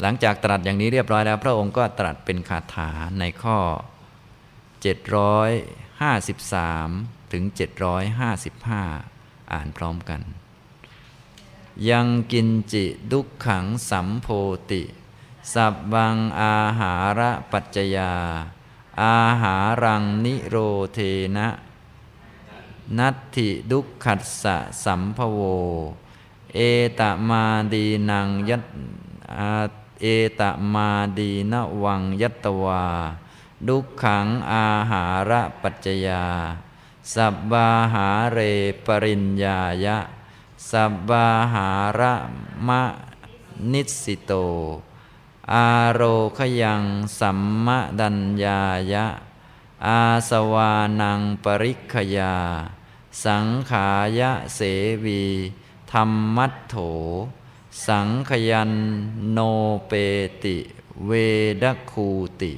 หลังจากตรัสอย่างนี้เรียบร้อยแล้ว พระองค์ก็ตรัสเป็นคาถาในข้อ 753 ถึง 755 อ่านพร้อมกัน ยังกินจิดุขขังสัมโพติ สับบังอาหาระปัจจยา อาหารังนิโรเทนะ นัตถิดุขัสสะสัมภโว เอตมาดีนังยัต เอตมาดีนวังยัตวา ดุขังอาหาระปัจจยา สับบาหาเรปริญญายะ สับบาหาระมะนิสิโต อาโรขยังสัมมดัญญายะ อาสวานังปริคยา สังขายะเสวี ธรรมัตโถ สังขยันโนเปติ เวดคูติ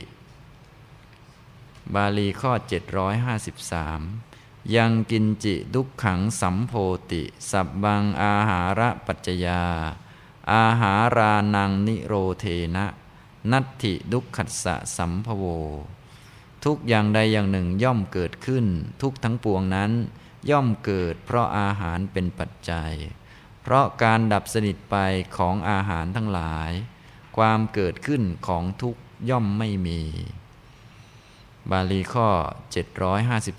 บาลีข้อ 753 ยังกินจิดุขขังสัมโพติ สับบังอาหาระปัจจยา อาหารานังนิโรเทนะ นัตถิดุขัสสะสัมภโว ทุกอย่างใดอย่างหนึ่งย่อมเกิดขึ้น ทุกทั้งปวงนั้น ย่อมเกิดเพราะอาหารเป็นปัจจัย เพราะการดับสนิทไปของอาหารทั้งหลาย ความเกิดขึ้นของทุกย่อมไม่มี บาลีข้อ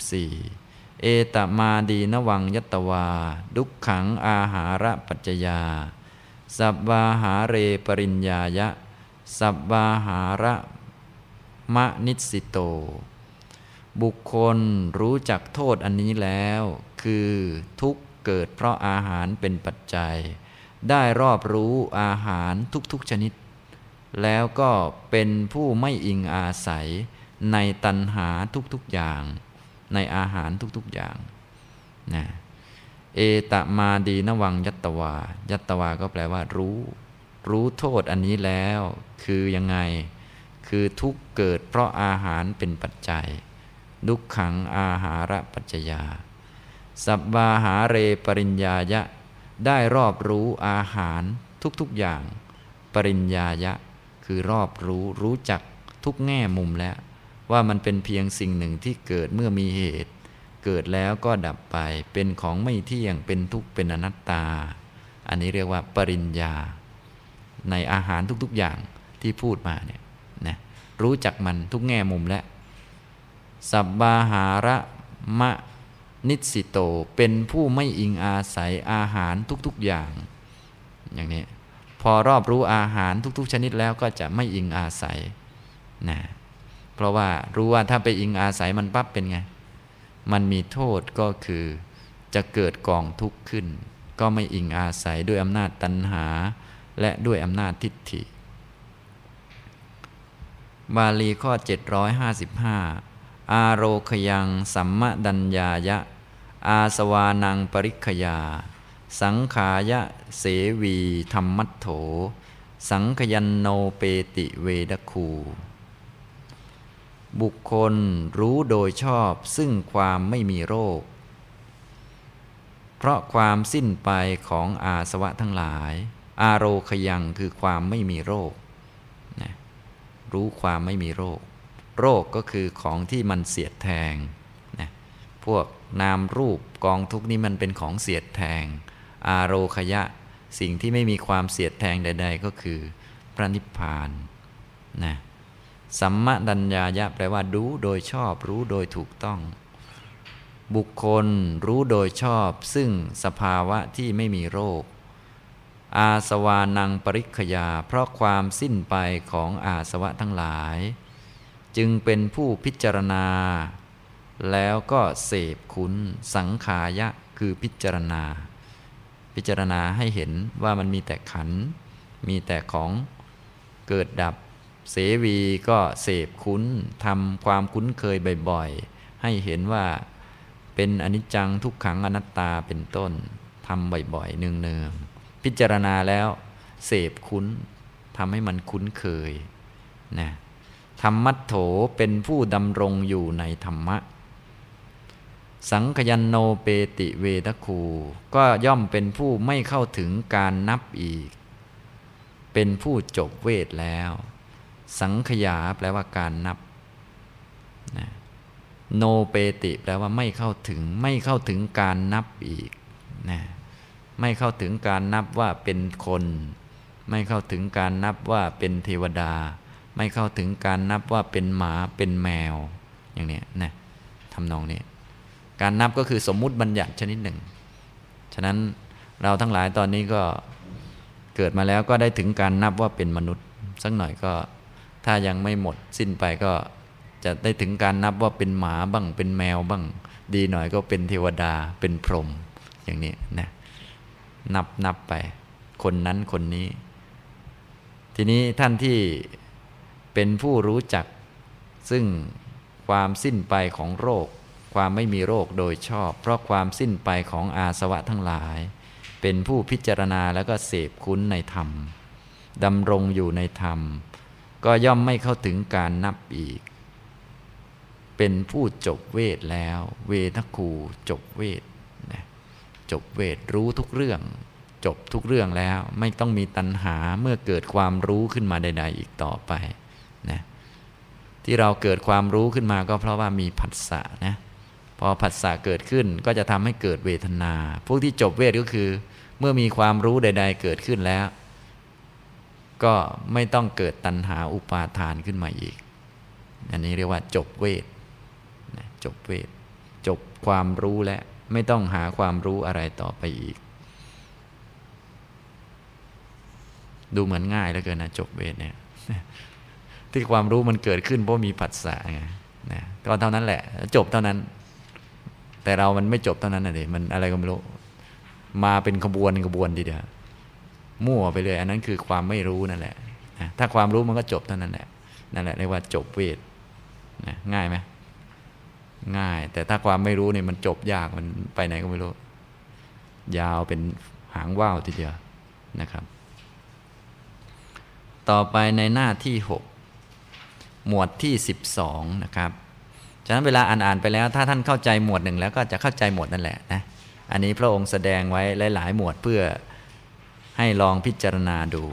754 เอตมาดีนวังยัตวา ดุขขังอาหาระปัจจยา สับบาหาเรปริญญายะ สับบาหาระมะนิสิโต บุคคลรู้จักโทษอันนี้แล้ว คือทุก เกิด เพราะอาหารเป็นปัจจัย ได้รอบรู้อาหารทุกๆชนิด แล้วก็เป็นผู้ไม่อิงอาศัย ในตัณหาทุกๆอย่าง ในอาหารทุกๆอย่างนะเอตมาดีนวังยัตตวา ยัตตวาก็แปลว่า รู้ รู้โทษอันนี้แล้ว คือยังไง คือทุกเกิดเพราะอาหารเป็นปัจจัย ดุขขังอาหาระปัจจยา สับบาหาเรปริญญายะ ได้รอบรู้อาหารทุกๆอย่าง ปริญญายะ คือรอบรู้รู้จักทุกแง่มุมแล้ว ว่ามันเป็นเพียงสิ่งหนึ่งที่เกิดเมื่อมีเหตุ เกิดแล้วก็ดับไปเป็นของไม่เที่ยงเป็นทุกข์เป็นอนัตตา อันนี้เรียกว่าปริญญา ในอาหารทุกๆอย่างที่พูดมาเนี่ยนะรู้จักมันทุกแง่มุมแล้วสับบาหาระมะ นิสิโตเป็นผู้ไม่อิงอาศัยอาหารทุกๆอย่าง อย่างนี้พอรอบรู้อาหารทุก ๆ ชนิดแล้วก็จะไม่อิงอาศัยนะเพราะว่ารู้ว่าถ้าไปอิงอาศัยมันปั๊บเป็นไง มันมีโทษก็คือจะเกิดกองทุกข์ขึ้น ก็ไม่อิงอาศัยด้วยอำนาจตัณหา และด้วยอำนาจทิฏฐิ บาลีข้อ 755 อาโรคยังสัมมดัญญายะ อาสวานังปริคยา สังขายะเสวีธรรมัตโถ สังขยันโนเปติเวดคู บุคคลรู้โดยชอบซึ่งความไม่มีโรค เพราะความสิ้นไปของอาสวะทั้งหลาย อาโรคยังคือความไม่มีโรค รู้ความไม่มีโรค โรคก็คือของที่มันเสียดแทงนะพวกนามรูปกองทุกนี้มันเป็นของเสียดแทง อาโรคยะ สิ่งที่ไม่มีความเสียดแทงใด ๆ ก็คือพระนิพพานนะสัมมดัญญายะแปลว่ารู้โดยชอบ รู้โดยถูกต้อง บุคคลรู้โดยชอบ ซึ่งสภาวะที่ไม่มีโรค อาสวานังปริคยา เพราะความสิ้นไปของอาสวะทั้งหลาย จึงเป็นผู้พิจารณา แล้วก็เสพคุณสังขายะคือพิจารณา พิจารณาให้เห็นว่ามันมีแต่ขัน มีแต่ของเกิดดับ เสวีก็เสพคุ้นทำความคุ้นเคยบ่อยๆ ให้เห็นว่าเป็นอนิจจังทุกขังอนัตตาเป็นต้นทำบ่อยๆเนืองๆพิจารณาแล้วเสพคุ้นทำให้มันคุ้นเคยนะ ธรรมัตโถเป็นผู้ดำรงอยู่ในธรรมะ สังขยันโนเปติเวทคู ก็ย่อมเป็นผู้ไม่เข้าถึงการนับอีก เป็นผู้จบเวทแล้ว สังขยาแปลว่าการนับนะโนเปติแปลว่าไม่เข้าถึงไม่เข้าถึงการนับอีกนะไม่เข้าถึงการนับว่าเป็นคน ไม่เข้าถึงการนับว่าเป็นเทวดา ไม่เข้าถึงการนับว่าเป็นหมาเป็นแมว อย่างนี้นะทำนองนี้การนับก็คือสมมุติบัญญัติชนิดหนึ่ง ฉะนั้นเราทั้งหลายตอนนี้ก็เกิดมาแล้วก็ได้ถึงการนับว่าเป็นมนุษย์ สักหน่อยก็ถ้ายังไม่หมดสิ้นไปก็จะได้ถึงการนับว่าเป็นหมาบ้าง เป็นแมวบ้าง ดีหน่อยก็เป็นเทวดาเป็นพรหมอย่างนี้นะนับนับไป คนนั้นคนนี้ ทีนี้ท่านที่ เป็นผู้รู้จัก ซึ่งความสิ้นไปของโรค ความไม่มีโรคโดยชอบ เพราะความสิ้นไปของอาสวะทั้งหลาย เป็นผู้พิจารณาแล้วก็เสพคุ้นในธรรมดำรงอยู่ในธรรม ก็ย่อมไม่เข้าถึงการนับอีก เป็นผู้จบเวทแล้ว เวทคูจบเวทจบเวทรู้ทุกเรื่อง จบทุกเรื่องแล้วไม่ต้องมีตัณหาเมื่อเกิดความรู้ขึ้นมาใด ๆ อีกต่อไป ที่เราเกิดความรู้ขึ้นมาก็เพราะว่ามีผัสสะนะพอผัสสะเกิดขึ้นก็จะทำให้เกิดเวทนา พวกที่จบเวทก็คือ เมื่อมีความรู้ใด ๆ เกิดขึ้นแล้ว ก็ไม่ต้องเกิดตัณหาอุปาทานขึ้นมาอีก อันนี้เรียกว่าจบเวทจบเวท จบความรู้และไม่ต้องหาความรู้อะไรต่อไปอีก ดูเหมือนง่ายแล้วเกินนะจบเวทเนี่ย ที่ความรู้มันเกิดขึ้นเพราะมีผัสสะไงนะก็เท่านั้นแหละ จบเท่านั้น แต่เรามันไม่จบเท่านั้นนะเดมันอะไรก็ไม่รู้ มาเป็นขบวนขบวนทีเดียวมั่วไปเลย อันนั้นคือความไม่รู้นั่นแหละนะถ้าความรู้มันก็จบเท่านั้นแหละนั่นแหละเรียกว่าจบเวทนะง่ายไหมง่าย แต่ถ้าความไม่รู้เนี่ยมันจบยากมันไปไหนก็ไม่รู้ ยาวเป็นหางว่าวทีเดียวนะครับ ต่อไปในหน้าที่6 หมวดที่ 12 นะครับฉะนั้นเวลาอ่านๆไปแล้ว ถ้าท่านเข้าใจหมวดหนึ่งแล้วก็จะเข้าใจหมวดนั่นแหละนะอันนี้พระองค์แสดงไว้หลายๆ หมวดเพื่อให้ลองพิจารณาดู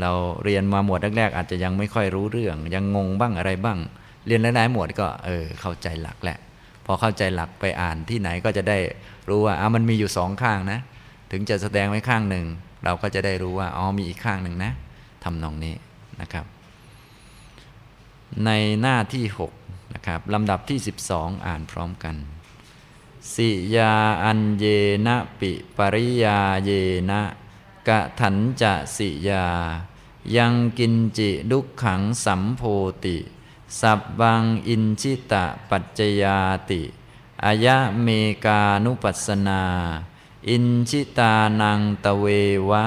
เราเรียนมาหมวดแรกๆอาจจะยังไม่ค่อยรู้เรื่อง ยังงงบ้างอะไรบ้าง เรียนหลายๆหมวดก็เออเข้าใจหลักแหละ พอเข้าใจหลักไปอ่านที่ไหนก็จะได้รู้ว่าอะมันมีอยู่สองข้างนะ ถึงจะแสดงไว้ข้างหนึ่งเราก็จะได้รู้ว่าอ๋อมีอีกข้างหนึ่งนะทำนองนี้นะครับ ในหน้าที่6นะครับลำดับที่ 12 อ่านพร้อมกัน สิยาอันเยนะปิปริยาเยนะกะถันจะสิยา ยังกินจิดุขขังสัมโพติ สับบังอินชิตะปัจจยาติอายะเมกานุปัสนา อินชิตานังตเววะ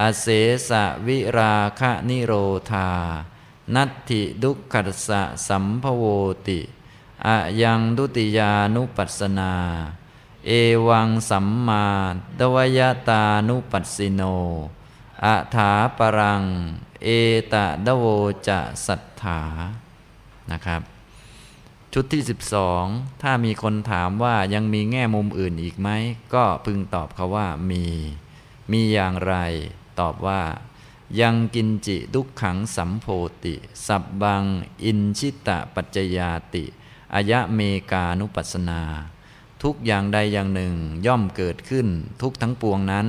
อเสสะวิราคะนิโรธา นัตถิดุขัสสะสัมภโวติอะยังดุติยานุปัสนา เอวังสัมมาดวยตานุปัสสิโนอะถาปรัง เอตะดโวจะสัทธานะครับ ชุดที่ 12 ถ้ามีคนถามว่ายังมีแง่มุมอื่นอีกไหม ก็พึงตอบเขาว่ามี มีอย่างไร ตอบว่า ยังกินจิทุกขังสัมโพติ สับบัง อินชิตะปัจจยาติอายะเมกานุปัสนา ทุกอย่างใดอย่างหนึ่งย่อมเกิดขึ้น ทุกทั้งปวงนั้น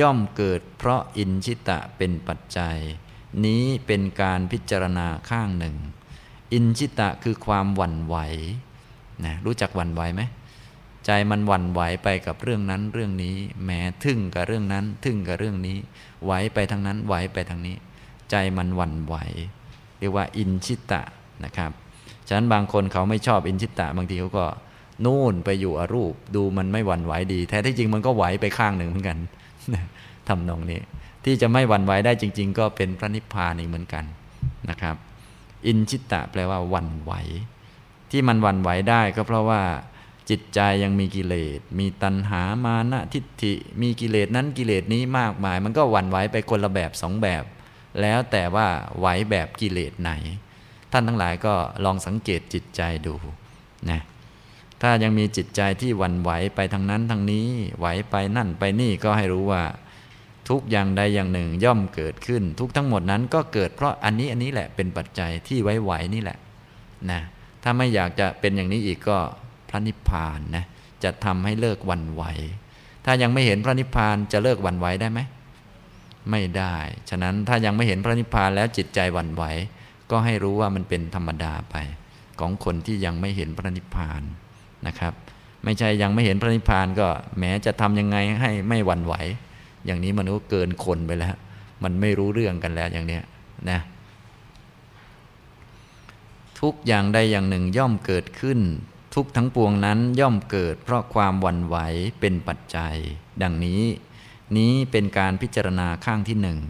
ย่อมเกิดเพราะอินชิตะเป็นปัจจัย นี้เป็นการพิจารณาข้างหนึ่ง อินชิตะคือความหวั่นไหวนะรู้จักหวั่นไหวไหมใจมันหวั่นไหวไปกับเรื่องนั้นเรื่องนี้แหมทึ่งกับเรื่องนั้น ทึ่งกับเรื่องนี้ ไหวไปทางนั้นไหวไปทางนี้ ใจมันหวั่นไหว เรียกว่าอินชิตะนะครับฉะนั้นบางคนเขาไม่ชอบอินชิตะบางทีเขาก็นู่นไปอยู่อรูป ดูมันไม่หวั่นไหวดี แท้ที่จริงมันก็ไหวไปข้างหนึ่งเหมือนกันทำนองนี้ ที่จะไม่หวั่นไหวได้จริง ๆ ก็เป็นพระนิพพานอีกเหมือนกันนะครับ อินชิตะแปลว่าวันไหว ที่มันวันไหวได้ก็เพราะว่า จิตใจยังมีกิเลส มีตัณหามานะทิฏฐิ มีกิเลสนั้นกิเลสนี้มากมาย มันก็วันไหวไปคนละแบบสองแบบ แล้วแต่ว่าไหวแบบกิเลสไหน ท่านทั้งหลายก็ลองสังเกตจิตใจดูนะถ้ายังมีจิตใจที่วันไหวไปทางนั้นทางนี้ไหวไปนั่นไปนี่ก็ให้รู้ว่า ทุกอย่างใดอย่างหนึ่งย่อมเกิดขึ้น ทุกทั้งหมดนั้นก็เกิดเพราะอันนี้อันนี้แหละเป็นปัจจัยที่ไว้ไหวนี่แหละนะถ้าไม่อยากจะเป็นอย่างนี้อีกก็ ระนิพพานนะจะทำให้เลิกวันไหว ถ้ายังไม่เห็นพระนิพพานจะเลิกวันไหวได้ไหม ไม่ได้ ฉะนั้นถ้ายังไม่เห็นพระนิพพานแล้วจิตใจวันไหว ก็ให้รู้ว่ามันเป็นธรรมดาไป ของคนที่ยังไม่เห็นพระนิพพานนะครับ ไม่ใช่ยังไม่เห็นพระนิพพานก็แม้จะทำยังไงให้ไม่วันไหว อย่างนี้มันก็เกินคนไปแล้ว มันไม่รู้เรื่องกันแล้วอย่างเนี้ยนะทุกอย่างใดอย่างหนึ่งย่อมเกิดขึ้น ทุกทั้งปวงนั้นย่อมเกิดเพราะความวันไหวเป็นปัจจัย ดังนี้ นี้เป็นการพิจารณาข้างที่หนึ่ง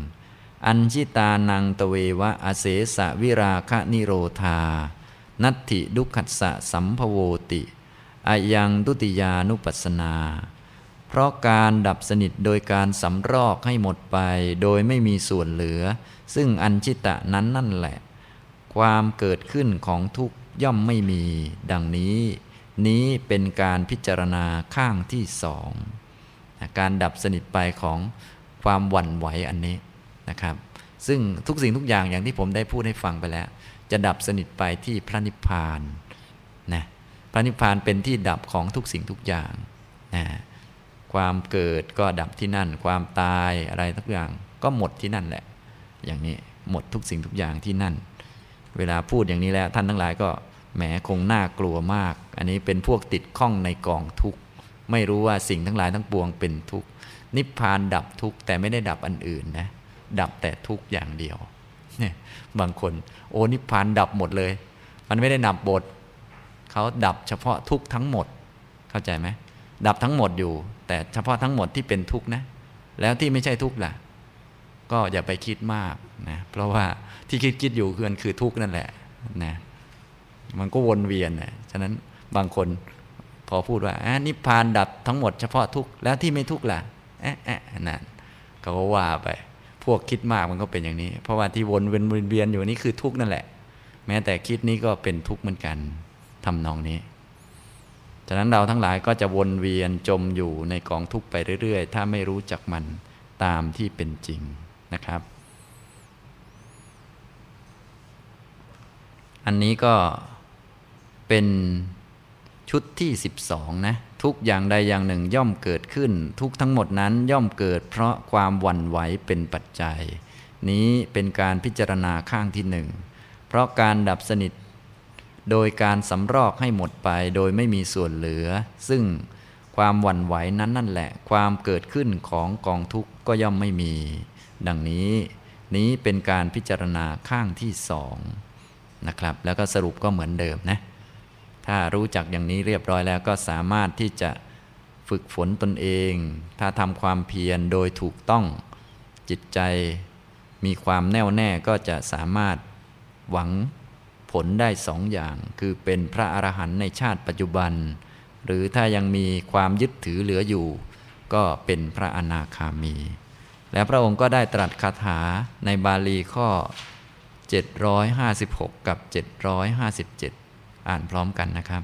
อัญชิตานังตเววะอเสสะวิราคะนิโรธา นัตถิดุขัสสะสัมภโวติอายังตุติยานุปัสนา เพราะการดับสนิทโดยการสำรอกให้หมดไปโดยไม่มีส่วนเหลือ ซึ่งอัญชิตะนั้นนั่นแหละ ความเกิดขึ้นของทุก ย่อมไม่มี ดังนี้ นี้เป็นการพิจารณาข้างที่สองการดับสนิทไปของความหวั่นไหวอันนี้นะครับ ซึ่งทุกสิ่งทุกอย่างอย่างที่ผมได้พูดให้ฟังไปแล้ว จะดับสนิทไปที่พระนิพพานนะพระนิพพานเป็นที่ดับของทุกสิ่งทุกอย่างนะความเกิดก็ดับที่นั่น ความตายอะไรทุกอย่างก็หมดที่นั่นแหละ อย่างนี้หมดทุกสิ่งทุกอย่างที่นั่น เวลาพูดอย่างนี้แล้วท่านทั้งหลายก็แหมคงน่ากลัวมาก อันนี้เป็นพวกติดข้องในกองทุกข์ ไม่รู้ว่าสิ่งทั้งหลายทั้งปวงเป็นทุกข์ นิพพานดับทุกข์ แต่ไม่ได้ดับอันอื่นนะ ดับแต่ทุกข์อย่างเดียวเนี่ยบางคน โอ้นิพพานดับหมดเลย มันไม่ได้นับบทเขาดับเฉพาะทุกข์ทั้งหมด เข้าใจไหมดับทั้งหมดอยู่ แต่เฉพาะทั้งหมดที่เป็นทุกข์นะ แล้วที่ไม่ใช่ทุกข์ล่ะ ก็อย่าไปคิดมากนะ เพราะว่า ที่คิดคิดอยู่คือนคือทุกข์นั่นแหละนะมันก็วนเวียนนะฉะนั้นบางคนพอพูดว่านิพพานดับทั้งหมดเฉพาะทุกข์แล้วที่ไม่ทุกข์ล่ะแอะแอะนั่นเขาก็ว่าไป พวกคิดมากมันก็เป็นอย่างนี้ เพราะว่าที่วนเวียนเวียนอยู่นี่คือทุกข์นั่นแหละ แม้แต่คิดนี้ก็เป็นทุกข์เหมือนกันทำนองนี้ฉะนั้นเราทั้งหลายก็จะวนเวียนจมอยู่ในกองทุกข์ไปเรื่อย ๆ ถ้าไม่รู้จักมันตามที่เป็นจริงนะครับ อันนี้ก็เป็นชุดที่ 12 นะ ทุกอย่างใดอย่างหนึ่งย่อมเกิดขึ้น ทุกทั้งหมดนั้นย่อมเกิด เพราะความหวั่นไหวเป็นปัจจัย นี้เป็นการพิจารณาข้างที่หนึ่งเพราะการดับสนิท โดยการสำรอกให้หมดไปโดยไม่มีส่วนเหลือ ซึ่งความหวั่นไหวนั้นนั่นแหละ ความเกิดขึ้นของกองทุกข์ก็ย่อมไม่มี ดังนี้นี้เป็นการพิจารณาข้างที่สอง นะครับ แล้วก็สรุปก็เหมือนเดิมนะถ้ารู้จักอย่างนี้เรียบร้อยแล้วก็สามารถที่จะฝึกฝนตนเอง ถ้าทำความเพียรโดยถูกต้องจิตใจมีความแน่วแน่ก็จะสามารถหวังผลได้สองอย่าง คือเป็นพระอรหันต์ในชาติปัจจุบัน หรือถ้ายังมีความยึดถือเหลืออยู่ ก็เป็นพระอนาคามี และพระองค์ก็ได้ตรัสคาถาในบาลีข้อ 756 กับ 757 อ่านพร้อมกันนะครับ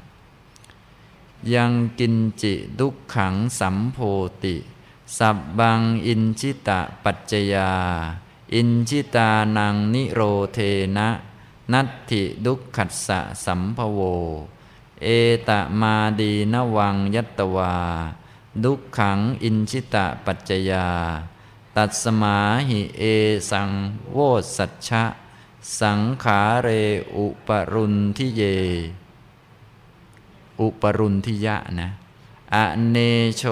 ยังกินจิดุขขังสัมโพติ สับบังอินชิตะปัจจยา อินชิตานังนิโรเทนะ นัตถิดุขัสสะสัมภโว เอตมาดีนวังยัตวา ดุขังอินชิตะปัจจยา ตัดสมาหิเอสังโวสัชชะ สังขาเรอุปรุนทิเย อุปรุนทิยะนะอเนโช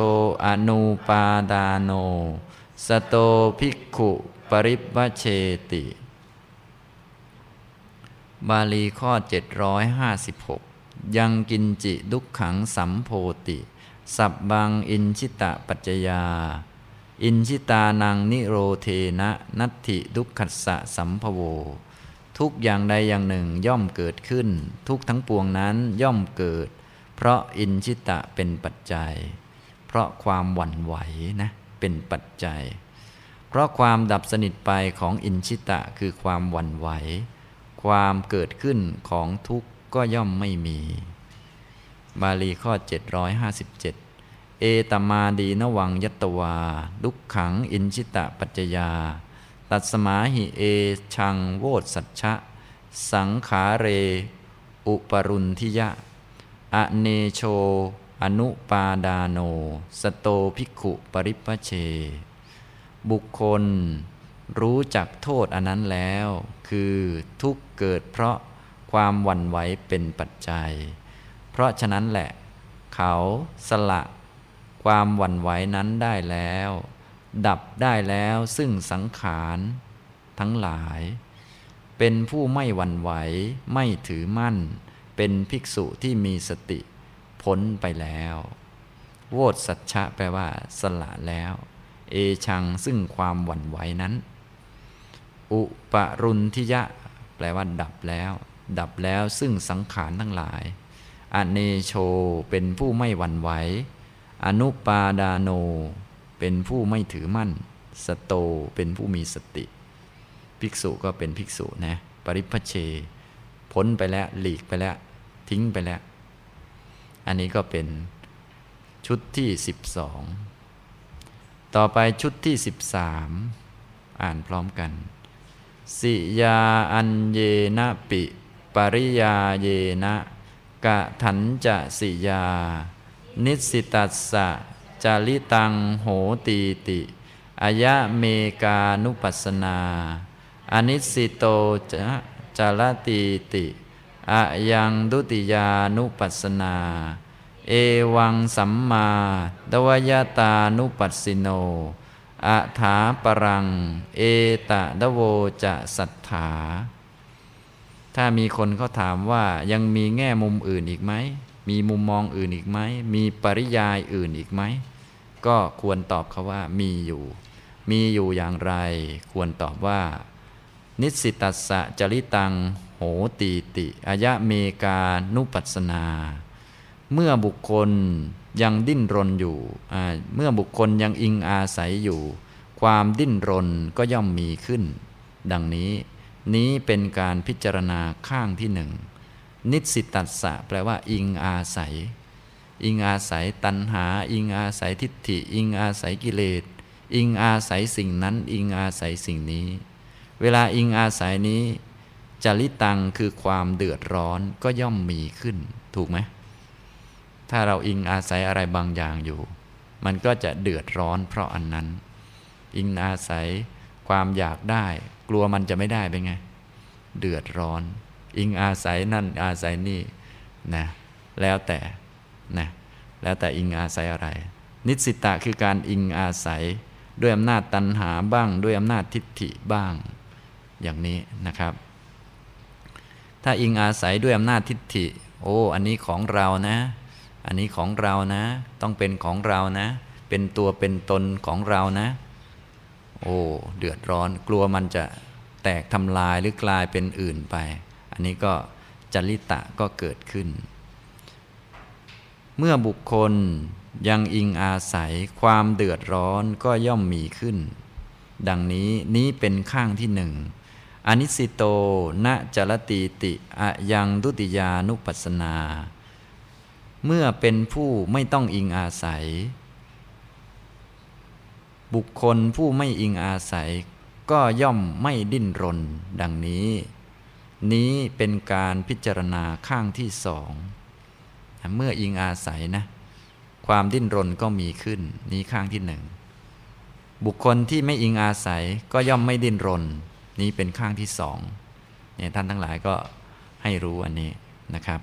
อนุปาดาโน สโตภิกขุปริบวเชติ บาลีข้อ 756 ยังกินจิดุขขังสัมโพติ สับบังอินชิตะปัจจยา อินชิตานังนิโรเทนะนัตถิดุขัสสะสัมภโว ทุกอย่างใดอย่างหนึ่งย่อมเกิดขึ้น ทุกทั้งปวงนั้นย่อมเกิด เพราะอินชิตะเป็นปัจจัย เพราะความหวั่นไหวนะเป็นปัจจัย เพราะความดับสนิทไปของอินชิตะคือความหวั่นไหว ความเกิดขึ้นของทุกข์ก็ย่อมไม่มี บาลีข้อ 757 เอตมาดีนวังยัตวาดุกขังอินชิตะปัจจยา ตัสมาหิเอชังโวตสัจฉะสังขาเร อุปรุนทิยะ อเนโช อนุปาดาโน สโตภิกขุปริปเช บุคคล รู้จักโทษอันนั้นแล้ว คือทุกเกิดเพราะความหวั่นไหวเป็นปัจจัย เพราะฉะนั้นแหละ เขาสละ ความหวั่นไหวนั้นได้แล้ว ดับได้แล้วซึ่งสังขารทั้งหลาย เป็นผู้ไม่หวั่นไหว ไม่ถือมั่น เป็นภิกษุที่มีสติพ้นไปแล้ว โวตสัจฉะแปลว่า สละแล้ว เอชังซึ่งความหวั่นไหวนั้น อุปรุนทิยะ แปลว่า ดับแล้ว ดับแล้วซึ่งสังขารทั้งหลาย อเนโชเป็นผู้ไม่หวั่นไหว อนุปาดาโน เป็นผู้ไม่ถือมั่น สโตเป็นผู้มีสติ ภิกษุก็เป็นภิกษุนะปริพเช พ้นไปแล้วหลีกไปแล้ว ทิ้งไปแล้ว อันนี้ก็เป็นชุดที่ 12 ต่อไปชุดที่ 13 อ่านพร้อมกัน สิยาอันเยนะปิ ปริยาเยนะกะถันจะสิยา นิสิตัสสะ จาริตังโหตีติอายะเมกานุปัสนา อนิสิโตจะจารตีติอะยังดุติยานุปัสนา เอวังสัมมาดวยตานุปัสสิโนอะถาปรัง เอตะดโวจะสัทธา ถ้ามีคนเขาถามว่ายังมีแง่มุมอื่นอีกไหม มีมุมมองอื่นอีกไหม มีปริยายอื่นอีกไหม ก็ควรตอบเขาว่ามีอยู่ มีอยู่อย่างไร ควรตอบว่า นิสิตัสสะจริตัง โหตีติอายะเมกานุปัสนา เมื่อบุคคลยังดิ้นรนอยู่ เมื่อบุคคลยังอิงอาศัยอยู่ ความดิ้นรนก็ย่อมมีขึ้น ดังนี้ นี้เป็นการพิจารณาข้างที่หนึ่ง นิสิตัสสะแปลว่าอิงอาศัย อิงอาศัยตัณหา อิงอาศัยทิฏฐิ อิงอาศัยกิเลส อิงอาศัยสิ่งนั้น อิงอาศัยสิ่งนี้ เวลาอิงอาศัยนี้จริตังคือความเดือดร้อนก็ย่อมมีขึ้น ถูกไหมถ้าเราอิงอาศัยอะไรบางอย่างอยู่ มันก็จะเดือดร้อนเพราะอันนั้น อิงอาศัยความอยากได้ กลัวมันจะไม่ได้เป็นไง เดือดร้อน อิงอาศัยนั่นอาศัยนี่นะแล้วแต่ นะแล้วแต่อิงอาศัยอะไร นิสิตะคือการอิงอาศัย ด้วยอำนาจตัณหาบ้าง ด้วยอำนาจทิฏฐิบ้าง อย่างนี้นะครับ ถ้าอิงอาศัยด้วยอำนาจทิฏฐิ โอ้ อันนี้ของเรานะ อันนี้ของเรานะ ต้องเป็นของเรานะ เป็นตัวเป็นตนของเรานะ โอ้เดือดร้อนกลัวมันจะแตกทำลายหรือกลายเป็นอื่นไป อันนี้ก็จริตะก็เกิดขึ้น เมื่อบุคคลยังอิงอาศัยความเดือดร้อนก็ย่อมมีขึ้น ดังนี้นี้เป็นข้างที่หนึ่งอนิสิโตณจรตีติอะยังดุติยานุปัสนา เมื่อเป็นผู้ไม่ต้องอิงอาศัย บุคคลผู้ไม่อิงอาศัย ก็ย่อมไม่ดิ้นรน ดังนี้ นี้เป็นการพิจารณาข้างที่สอง เมื่ออิงอาศัยนะ ความดิ้นรนก็มีขึ้น นี้ข้างที่หนึ่ง บุคคลที่ไม่อิงอาศัยก็ย่อมไม่ดิ้นรน นี้เป็นข้างที่สองเนี่ยท่านทั้งหลายก็ให้รู้อันนี้นะครับ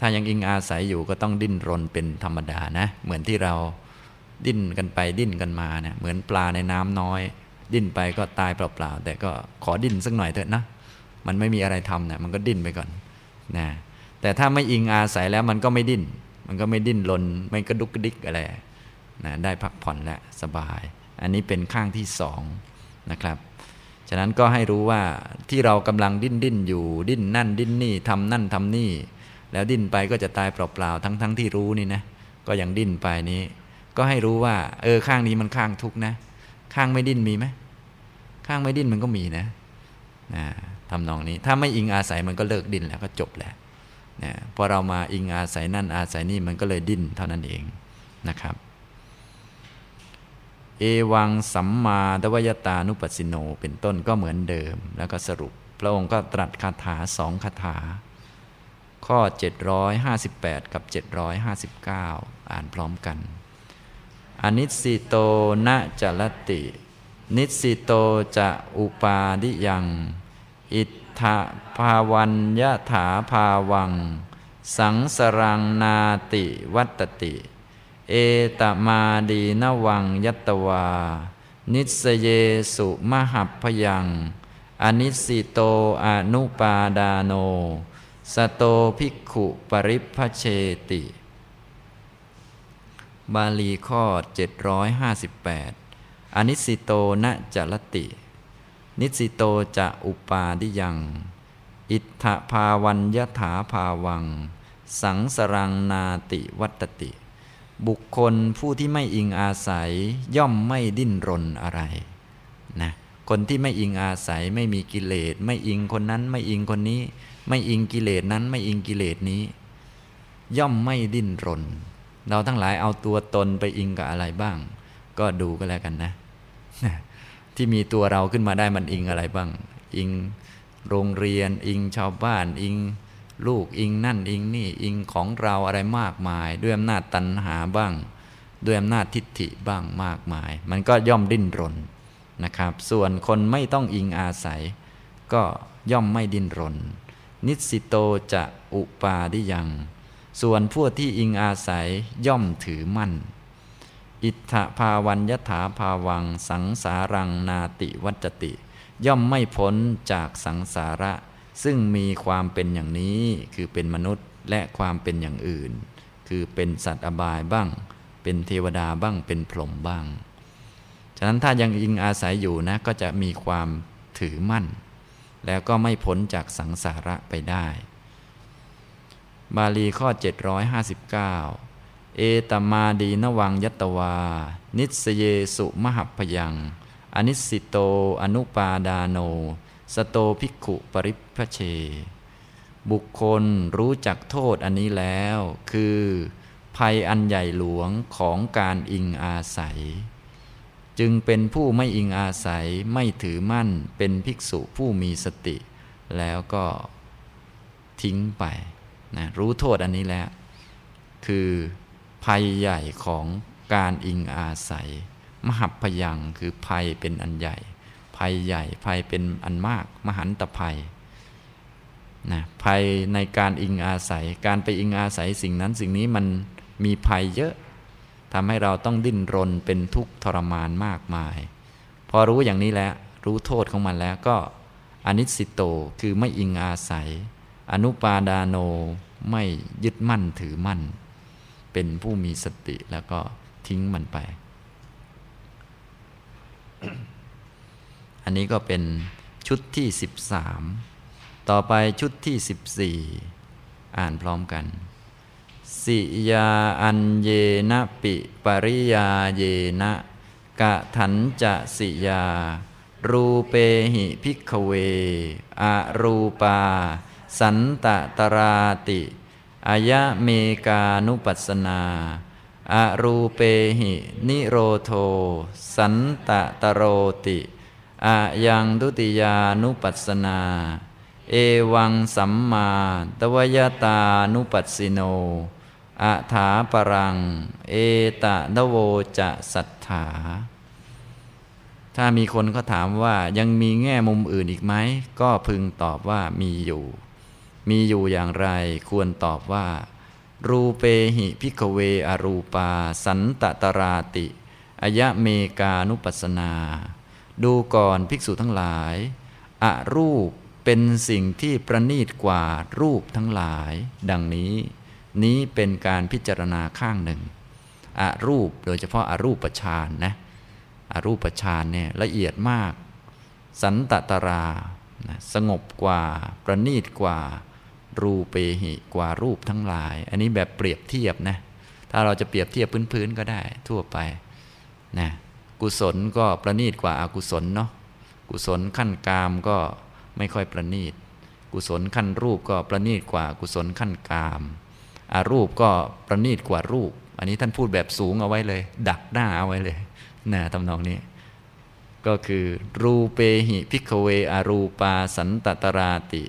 ถ้ายังอิงอาศัยอยู่ก็ต้องดิ้นรนเป็นธรรมดานะ เหมือนที่เราดิ้นกันไปดิ้นกันมาเนะี่ยเหมือนปลาในน้ำน้อย ดิ้นไปก็ตายเปล่าๆแต่ก็ขอดิ้นสักหน่อยเถอะนะ มันไม่มีอะไรทำเนะี่ยมันก็ดิ้นไปก่อนนะ แต่ถ้าไม่อิงอาศัยแล้วมันก็ไม่ดิ้น มันก็ไม่ดิ้นรนไม่กระดุกกระดิกอะไรนะได้พักผ่อนและสบาย อันนี้เป็นข้างที่สองนะครับ ฉะนั้นก็ให้รู้ว่าที่เรากำลังดิ้นดิ้นอยู่ดิ้นนั่นดิ้นนี่ทำนั่นทำนี่ แล้วดิ้นไปก็จะตายเปล่าๆทั้งๆทที่รู้นี่นะก็ยังดิ้นไปนี้ ก็ให้รู้ว่า เออข้างนี้มันข้างทุกนะ ข้างไม่ดิ้นมีไหมข้างไม่ดิ้นมันก็มีนะนะทำนองนี้ ถ้าไม่อิงอาศัยมันก็เลิกดิ้นแล้วก็จบแล้ว นะพอเรามาอิงอาศัยนั่นอาศัยนี่มันก็เลยดิ้นเท่านั้นเองนะครับ เอวังสัมมาดวยตานุปัสสิโนเป็นต้นก็เหมือนเดิมแล้วก็สรุป พระองค์ก็ตรัสคาถาสองคาถา ข้อ 758 กับ 759 อ่านพร้อมกัน อนิสิโตนะจลติ นิสิโตจะอุปาดิยังอิ ทธภาวันยะถาภาวัง สังสรังนาติวัตติ เอตมาดีนวังยัตวา นิสเยสุมหัพพยัง อนิสิโตอนุปาดาโน สโตภิกขุปริพเชติ บาลีข้อ 758 อนิสิโตนะจลติ นิสิโตจะอุปาดิยัง อิทธภาวัญยถาภาวัง สังสรังนาติวัตติ บุคคลผู้ที่ไม่อิงอาศัยย่อมไม่ดิ้นรนอะไรนะคนที่ไม่อิงอาศัยไม่มีกิเลส ไม่อิงคนนั้นไม่อิงคนนี้ ไม่อิงกิเลสนั้นไม่อิงกิเลสนี้ ย่อมไม่ดิ้นรน เราทั้งหลายเอาตัวตนไปอิงกับอะไรบ้าง ก็ดูก็แล้วกันนะ ที่มีตัวเราขึ้นมาได้มันอิงอะไรบ้าง อิงโรงเรียน อิงชาวบ้าน อิงลูก อิงนั่น อิงนี่ อิงของเราอะไรมากมาย ด้วยอำนาจตัณหาบ้าง ด้วยอำนาจทิฏฐิบ้างมากมาย มันก็ย่อมดิ้นรนนะครับ ส่วนคนไม่ต้องอิงอาศัย ก็ย่อมไม่ดิ้นรน นิสิโตจะอุปาดิยัง ส่วนพวกที่อิงอาศัยย่อมถือมั่น อิทธภาวัญยถาภาวัง สังสารังนาติวัจติ ย่อมไม่พ้นจากสังสาระ ซึ่งมีความเป็นอย่างนี้คือเป็นมนุษย์และความเป็นอย่างอื่น คือเป็นสัตว์อบายบ้าง เป็นเทวดาบ้างเป็นพรหมบ้าง ฉะนั้นถ้ายังอิงอาศัยอยู่นะก็จะมีความถือมั่น แล้วก็ไม่พ้นจากสังสาระไปได้ บาลีข้อ 759 เอตมาดีนวังยัตวา นิสเยสุมหัพยัง อนิสิโตอนุปาดาโน สโตภิกขุปริพเช บุคคลรู้จักโทษอันนี้แล้ว คือ ภัยอันใหญ่หลวงของการอิงอาศัย จึงเป็นผู้ไม่อิงอาศัยไม่ถือมั่นเป็นภิกษุผู้มีสติ แล้วก็ทิ้งไปนะรู้โทษอันนี้แล้ว คือ ภัยใหญ่ของการอิงอาศัย มหัพพยังคือภัยเป็นอันใหญ่ ภัยใหญ่ภัยเป็นอันมาก มหันตภัยนะภัยในการอิงอาศัย การไปอิงอาศัยสิ่งนั้นสิ่งนี้มันมีภัยเยอะทำให้เราต้องดิ้นรนเป็นทุกข์ทรมานมากมาย พอรู้อย่างนี้แล้วรู้โทษของมันแล้วก็อนิสิโตคือไม่อิงอาศัย อนุปาดาโนไม่ยึดมั่นถือมั่น เป็นผู้มีสติแล้วก็ทิ้งมันไป อันนี้ก็เป็นชุดที่ 13 ต่อไปชุดที่ 14 อ่านพร้อมกัน สิยาอันเยนะปิปริยาเยนะกะถันจะสิยา รูเปหิพิกเวอะรูปา สันตะตราติ อายะเมกานุปัสนาอารูเปหิ นิโรโท สันตะตโรติอายังดุติยานุปัสนา เอวังสัมมาตวยตานุปัสสิโนอะถาปรัง เอตะนโวจะสัทธา ถ้ามีคนเขาถามว่ายังมีแง่มุมอื่นอีกไหม ก็พึงตอบว่ามีอยู่ มีอยู่อย่างไรควรตอบว่า รูเปหิพิกเวอรูปา สันตตราติอายะเมกานุปัสนา ดูก่อนภิกษุทั้งหลายอรูปเป็นสิ่งที่ประณีตกว่ารูปทั้งหลาย ดังนี้ นี้เป็นการพิจารณาข้างหนึ่งอรูปโดยเฉพาะอารูปฌานนะอารูปฌานเนี่ยละเอียดมาก สันตตรานะสงบกว่า ประณีตกว่า รูเปหิกว่ารูปทั้งหลาย อันนี้แบบเปรียบเทียบนะ ถ้าเราจะเปรียบเทียบพื้นๆก็ได้ ทั่วไปนะกุศลก็ประณีตกว่าอากุศลเนาะกุศลขั้นกามก็ไม่ค่อยประณีต กุศลขั้นรูปก็ประณีตกว่ากุศลขั้นกามอรูปก็ประณีตกว่ารูป อันนี้ท่านพูดแบบสูงเอาไว้เลย ดักหน้าเอาไว้เลยนะทำนองนี้ ก็คือรูเปหิภิกขเวอรูปาสันตตราติ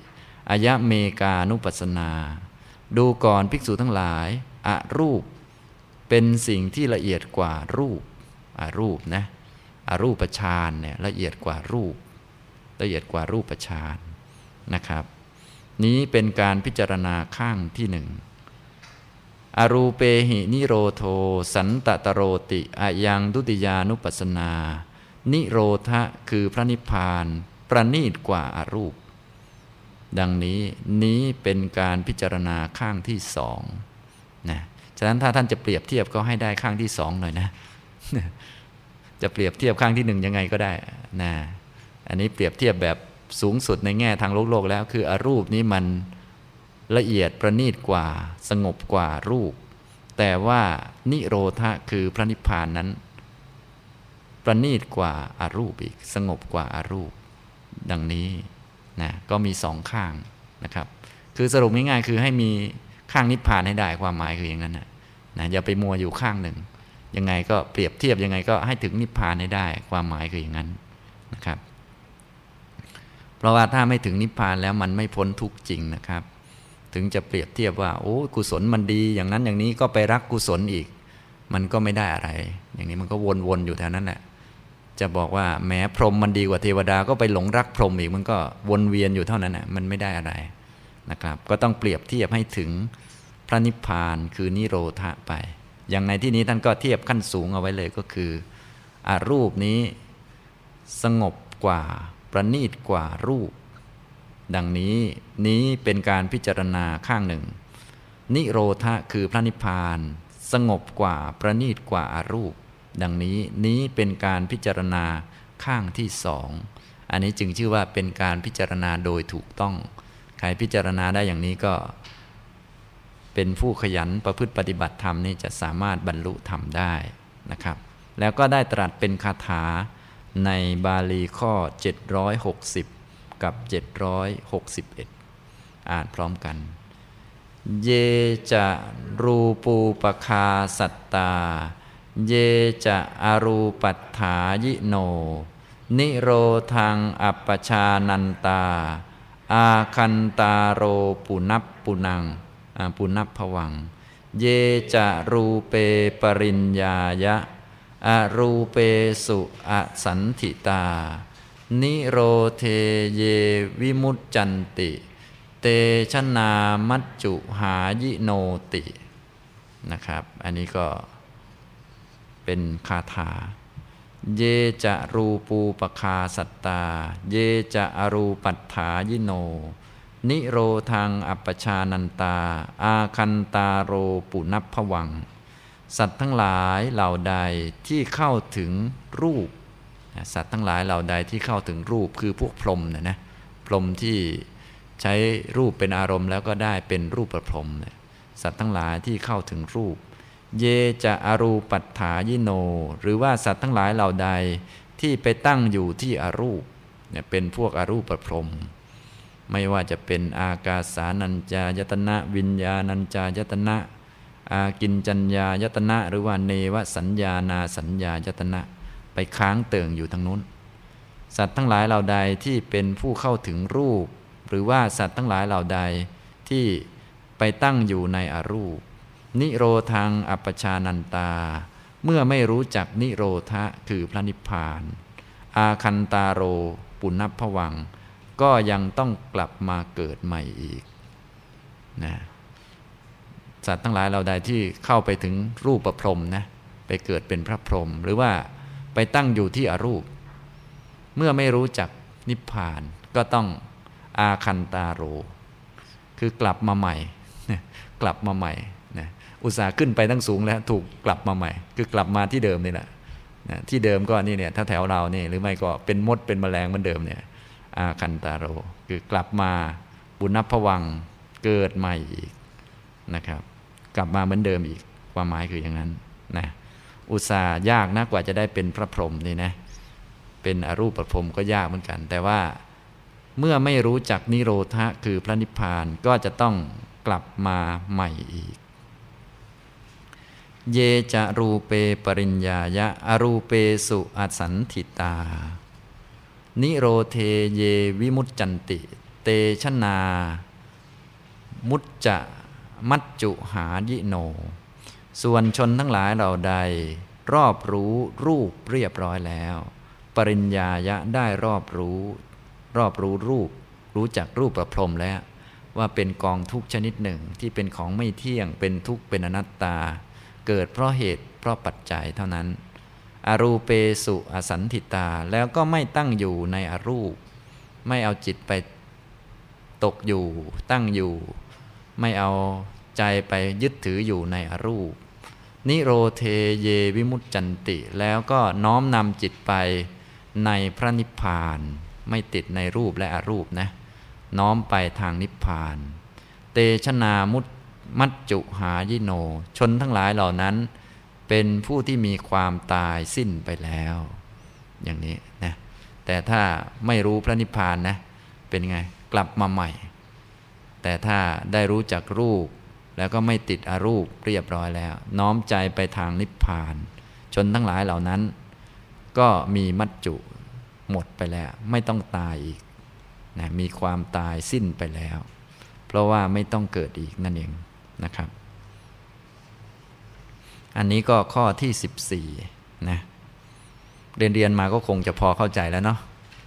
อะยะเมกานุปัสสนา ดูก่อนภิกษุทั้งหลายอรูป เป็นสิ่งที่ละเอียดกว่ารูปอรูปนะอรูปฌานเนี่ยละเอียดกว่ารูป ละเอียดกว่ารูปฌานนะครับ นี้เป็นการพิจารณาข้างที่หนึ่งอรูเปหินิโรโท สันตตโรติอายังดุติยานุปัสนา นิโรธะคือพระนิพพาน ประณีตกว่าอารูป ดังนี้นี้เป็นการพิจารณาข้างที่สองนะฉะนั้นถ้าท่านจะเปรียบเทียบก็ให้ได้ข้างที่สองหน่อยนะ จะเปรียบเทียบข้างที่หนึ่งยังไงก็ได้นะอันนี้เปรียบเทียบแบบสูงสุดในแง่ทางโลกโลกแล้ว คืออรูปนี้มันละเอียดประณีตกว่าสงบกว่ารูป แต่ว่านิโรธะคือพระนิพพานนั้น ประณีตกว่าอารูปอีก สงบกว่าอารูป ดังนี้ นะก็มีสองข้างนะครับ คือสรุปง่ายๆคือให้มีข้างนิพพานให้ได้ความหมายคืออย่างนั้นนะนะอย่าไปมัวอยู่ข้างหนึ่ง ยังไงก็เปรียบเทียบยังไงก็ให้ถึงนิพพานให้ได้ ความหมายคืออย่างนั้นนะครับ เพราะว่าถ้าไม่ถึงนิพพานแล้วมันไม่พ้นทุกจริงนะครับ ถึงจะเปรียบเทียบว่าโอ้กุศลมันดี อย่างนั้นอย่างนี้ก็ไปรักกุศลอีก มันก็ไม่ได้อะไร อย่างนี้มันก็วนๆอยู่แถวนั้นแหละ จะบอกว่าแม้พรหมมันดีกว่าเทวดาก็ไปหลงรักพรหมอีกมันก็วนเวียนอยู่เท่านั้นแหะมันไม่ได้อะไรนะครับ ก็ต้องเปรียบเทียบให้ถึงพระนิพพานคือนิโรธะไป อย่างในที่นี้ท่านก็เทียบขั้นสูงเอาไว้เลยก็คืออารูปนี้สงบกว่าประณีตกว่ารูป ดังนี้นี้เป็นการพิจารณาข้างหนึ่ง นิโรธะคือพระนิพพาน สงบกว่าประณีตกว่าอารูป ดังนี้นี้เป็นการพิจารณาข้างที่สองอันนี้จึงชื่อว่าเป็นการพิจารณาโดยถูกต้อง ใครพิจารณาได้อย่างนี้ก็ เป็นผู้ขยันประพฤติปฏิบัติธรรมนี่จะสามารถบรรลุธรรมได้นะครับ แล้วก็ได้ตรัสเป็นคาถาในบาลีข้อ 760 กับ 761 อ่านพร้อมกัน เยจะรูปูปคาสัตตา เยจะอารูปัฏฐายิโน นิโรทังอัปชานันตา อาคันตาโรปุนับปุนังปุนับผวัง เยจะรูเปปริญญายะ อรูเปสุอสันธิตา นิโรเทเยวิมุตจันติ เตชนามัจจุหายิโนตินะครับ อันนี้ก็ เป็นคาถา เยจะรูปูปคาสัตตา เยจะอรูปัฏฐายิโน นิโรทางอัปชานันตา อาคันตาโรปุนับผวัง สัตว์ทั้งหลายเหล่าใดที่เข้าถึงรูป สัตว์ทั้งหลายเหล่าใดที่เข้าถึงรูปคือพวกพรหมนะนะพรหมที่ใช้รูปเป็นอารมณ์แล้วก็ได้เป็นรูปประพรหมนะสัตว์ทั้งหลายที่เข้าถึงรูป เยจะอรูปัฏฐายิโน หรือว่าสัตว์ทั้งหลายเหล่าใดที่ไปตั้งอยู่ที่อรูปเนี่ยเป็นพวกอรูปประพรมไม่ว่าจะเป็นอากาสานัญจายตนะวิญญาณัญจายตนะอากินจัญญายตนะ หรือว่าเนวสัญญานาสัญญายตนะ ไปค้างเติ่งอยู่ทางนู้น สัตว์ทั้งหลายเหล่าใดที่เป็นผู้เข้าถึงรูป หรือว่าสัตว์ทั้งหลายเหล่าใดที่ไปตั้งอยู่ในอรูป นิโรธางอัปชานันตา เมื่อไม่รู้จักนิโรธะคือพระนิพพาน อาคันตาโร ปุณพวัง ก็ยังต้องกลับมาเกิดใหม่อีกนะสัตว์ทั้งหลายเราใดที่เข้าไปถึงรูปประพรมนะไปเกิดเป็นพระพรหมหรือว่าไปตั้งอยู่ที่อรูป เมื่อไม่รู้จักนิพพานก็ต้องอาคันตาโร คือกลับมาใหม่ กลับมาใหม่ อุตส่าห์ขึ้นไปตั้งสูงแล้วถูกกลับมาใหม่ คือกลับมาที่เดิมนี่แหละนะที่เดิมก็นี่เนี่ยถ้าแถวเรานี่หรือไม่ก็เป็นมดเป็นแมลงเหมือนเดิมเนี่ยอาคันตาโร คือกลับมาบุญนับพวังเกิดใหม่อีกนะครับ กลับมาเหมือนเดิมอีกความหมายคืออย่างนั้นนะอุตส่าห์ยากนะกว่าจะได้เป็นพระพรหมนี่นะเป็นอรูปประพรมก็ยากเหมือนกัน แต่ว่าเมื่อไม่รู้จักนิโรธะคือพระนิพพานก็จะต้องกลับมาใหม่อีก เยจะรูเปปริญญายะ อรูเปสุอสันถิตา นิโรเทเยวิมุตจันติ เตชนา มุจจะมัจจุหายิโน ส่วนชนทั้งหลายเหล่าใด รอบรู้รูปเรียบร้อยแล้ว ปริญญายะได้รอบรู้ รอบรู้รูป รู้จักรูปประพรมแล้ว ว่าเป็นกองทุกชนิดหนึ่งที่เป็นของไม่เที่ยงเป็นทุกข์เป็นอนัตตา เกิดเพราะเหตุเพราะปัจจัยเท่านั้น อรูเปสุอสันติตาแล้วก็ไม่ตั้งอยู่ในอรูป ไม่เอาจิตไปตกอยู่ ตั้งอยู่ ไม่เอาใจไปยึดถืออยู่ในอรูป นิโรเทเยวิมุตจันติแล้วก็น้อมนำจิตไปในพระนิพพาน ไม่ติดในรูปและอรูปนะ น้อมไปทางนิพพาน เตชนามุต มัจจุหายิโน ชนทั้งหลายเหล่านั้น เป็นผู้ที่มีความตายสิ้นไปแล้ว อย่างนี้นะแต่ถ้าไม่รู้พระนิพพานนะ เป็นไงกลับมาใหม่ แต่ถ้าได้รู้จักรูป แล้วก็ไม่ติดอรูปเรียบร้อยแล้ว น้อมใจไปทางนิพพาน ชนทั้งหลายเหล่านั้น ก็มีมัจจุหมดไปแล้ว ไม่ต้องตายอีกนะมีความตายสิ้นไปแล้ว เพราะว่าไม่ต้องเกิดอีกนั่นเอง นะครับ อันนี้ก็ข้อที่ 14นะเรียนเรียนมาก็คงจะพอเข้าใจแล้วเนาะ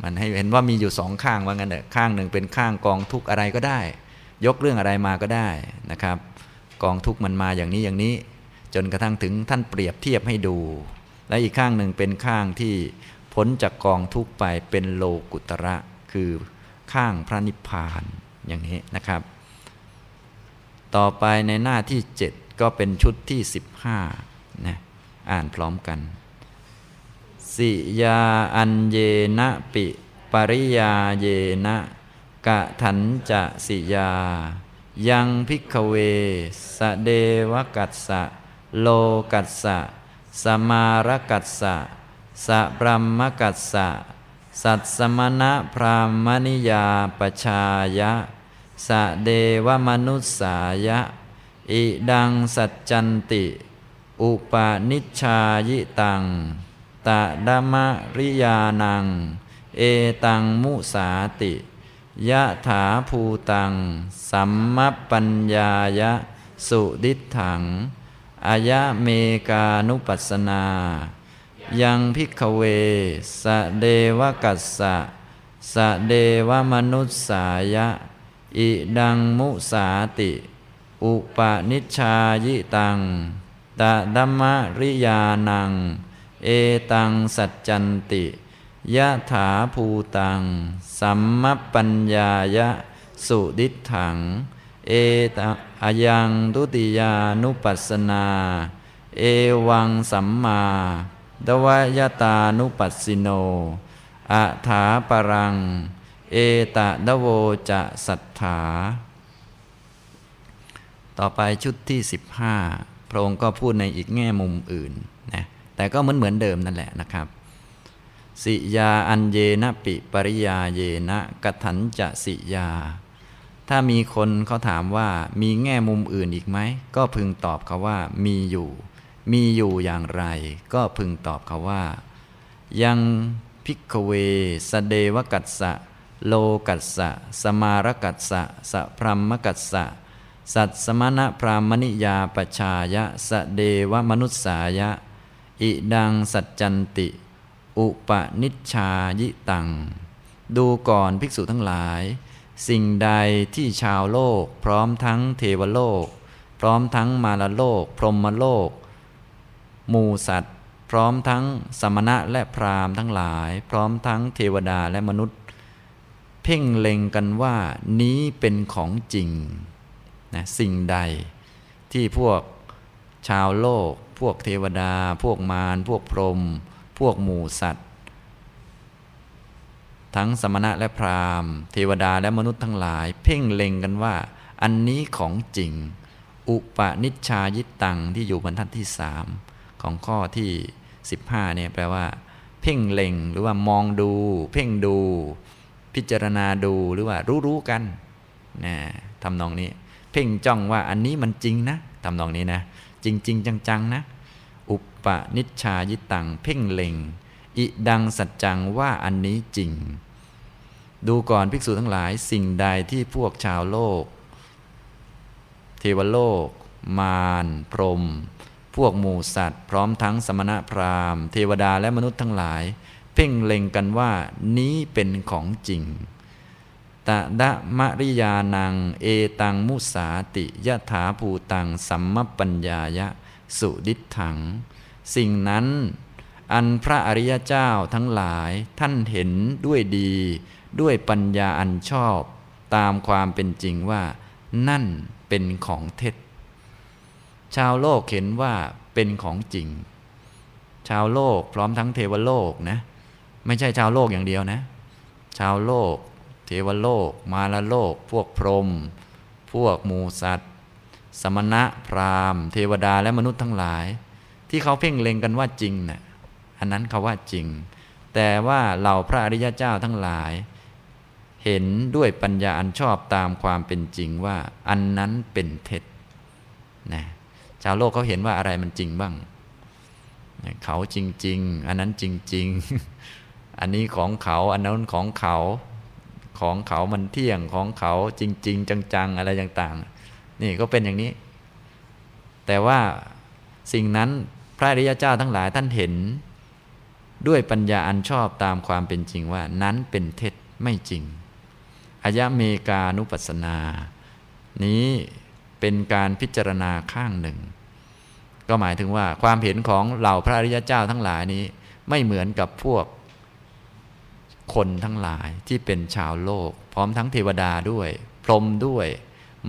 มันให้เห็นว่ามีอยู่สองข้างว่างั้นเถอะข้างหนึ่งเป็นข้างกองทุกอะไรก็ได้ ยกเรื่องอะไรมาก็ได้นะครับ กองทุกมันมาอย่างนี้อย่างนี้ จนกระทั่งถึงท่านเปรียบเทียบให้ดู และอีกข้างหนึ่งเป็นข้างที่พ้นจากกองทุกไปเป็นโลกุตระ คือข้างพระนิพพานอย่างนี้นะครับ ต่อไปในหน้าที่ 7 ก็เป็นชุดที่ 15นะอ่านพร้อมกัน สิยาอันเยนะปิ ปริยาเยนะกะถันจะสิยา ยังพิกเว สเดวกัสสะ โลกัสสะ สมารกัสสะสะบรมมกัสสะ สัตสมณะพรามณิยาปชายะ สะเดวมนุสสายะ อิดังสัจจันติ อุปนิชายิตัง ตะดมะริยานัง เอตังมุสาติยะถาภูตัง สัมมปัญญายะ สุดิถัง อายะเมกานุปัสนา ยังพิกเว สะเดวกัสสะ สะเดวมนุสสายะ อิดังมุสาติ อุปนิชายิตังตะดัมมะริยานัง เอตังสัจจันติยะถาภูตัง สัมมปัญญายะสุดิถัง เอตอายังทุติยานุปัสสนา เอวังสัมมาดวยตานุปัสสิโน อะถาปรัง เอตะดโวจะสัทธา ต่อไปชุดที่ 15 พระองค์ก็พูดในอีกแง่มุมอื่นนะแต่ก็เหมือนเหมือนเดิมนั่นแหละนะครับ สิยาอันเยนะปิปริยาเยนะกถันจะสิยา ถ้ามีคนเขาถามว่ามีแง่มุมอื่นอีกไหม ก็พึงตอบเขาว่ามีอยู่ มีอยู่อย่างไร ก็พึงตอบเขาว่า ยังพิกเวสเดวกัสสะ โลกัสสะ สมารกัสสะสะพรหมกัสสะ สัตสมณะพรามณิยาปชายะ สเดวมนุษสายะ อิดังสัจจันติ อุปนิชชายิตัง ดูก่อนภิกษุทั้งหลาย สิ่งใดที่ชาวโลก พร้อมทั้งเทวโลก พร้อมทั้งมารโลก พรหมโลก หมู่สัตว์พร้อมทั้งสมณะและพราหมณ์ทั้งหลาย พร้อมทั้งเทวดาและมนุษย์ เพ่งเล็งกันว่านี้เป็นของจริงนะสิ่งใดที่พวกชาวโลก พวกเทวดา พวกมารพวกพรหมพวกหมู่สัตว์ ทั้งสมณะและพราหมณ์ เทวดาและมนุษย์ทั้งหลาย เพ่งเล็งกันว่า อันนี้ของจริง อุปนิชชายิตังที่อยู่บรรทัดที่สามของข้อที่ 15เนี่ยแปลว่า เพ่งเล็งหรือว่ามองดู เพ่งดู พิจารณาดูหรือว่ารู้รู้กันนะทำนองนี้ เพ่งจ้องว่าอันนี้มันจริงนะทำนองนี้นะ จริงๆจังๆนะ อุปนิชชายิตัง เพ่งเล็งอิดังสัจจังว่าอันนี้จริง ดูก่อนภิกษุทั้งหลายสิ่งใดที่พวกชาวโลก เทวโลก มารพรม พวกหมูสัตว์ พร้อมทั้งสมณะพราหมณ์ เทวดาและมนุษย์ทั้งหลาย เพ่งเล็งกันว่านี้เป็นของจริง ตะดะมะริยานัง เอตังมุสาติยะถาภูตัง สัมมปัญญายะ สุดิถัง สิ่งนั้น อันพระอริยเจ้าทั้งหลายท่านเห็นด้วยดี ด้วยปัญญาอันชอบ ตามความเป็นจริงว่า นั่นเป็นของเท็จ ชาวโลกเห็นว่าเป็นของจริง ชาวโลกพร้อมทั้งเทวโลกนะ ไม่ใช่ชาวโลกอย่างเดียวนะ ชาวโลก เทวโลก มาลโลก พวกพรหมพวกมูสัตว์ สมณะพราหมณ์ เทวดาและมนุษย์ทั้งหลาย ที่เขาเพ่งเล็งกันว่าจริงนะ่ะอันนั้นเขาว่าจริง แต่ว่าเหล่าพระอริยเจ้าทั้งหลาย เห็นด้วยปัญญาอันชอบตามความเป็นจริงว่า อันนั้นเป็นเท็จนะชาวโลกเขาเห็นว่าอะไรมันจริงบ้าง เขาจริง ๆ อันนั้นจริง ๆ อันนี้ของเขาอันนั้นของเขาของเขามันเที่ยงของเขาจริง ๆ จังๆอะไรต่างๆ นี่ก็เป็นอย่างนี้ แต่ว่าสิ่งนั้นพระริยเจ้าทั้งหลายท่านเห็น ด้วยปัญญาอันชอบตามความเป็นจริงว่า นั้นเป็นเท็จไม่จริงอายะเมกานุปัสนา นี้เป็นการพิจารณาข้างหนึ่ง ก็หมายถึงว่าความเห็นของเหล่าพระริยเจ้าทั้งหลายนี้ ไม่เหมือนกับพวก คนทั้งหลายที่เป็นชาวโลก พร้อมทั้งเทวดาด้วย พรหมด้วย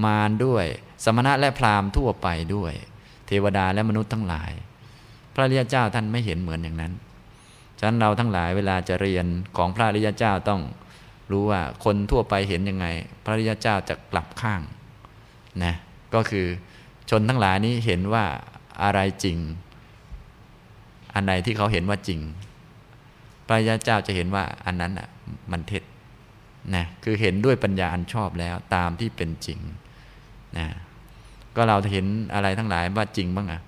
มารด้วย สมณะและพราหมณ์ทั่วไปด้วย เทวดาและมนุษย์ทั้งหลาย พระริยเจ้าท่านไม่เห็นเหมือนอย่างนั้นฉะนั้นเราทั้งหลายเวลาจะเรียนของพระริยเจ้าต้องรู้ว่าคนทั่วไปเห็นยังไง พระริยเจ้าจะกลับข้างนะก็คือชนทั้งหลายนี้เห็นว่าอะไรจริง อันใดที่เขาเห็นว่าจริง พระยาเจ้าจะเห็นว่าอันนั้นอะมันเท็จนะคือเห็นด้วยปัญญาอันชอบแล้วตามที่เป็นจริงนะก็เราเห็นอะไรทั้งหลายว่าจริงบ้างอะ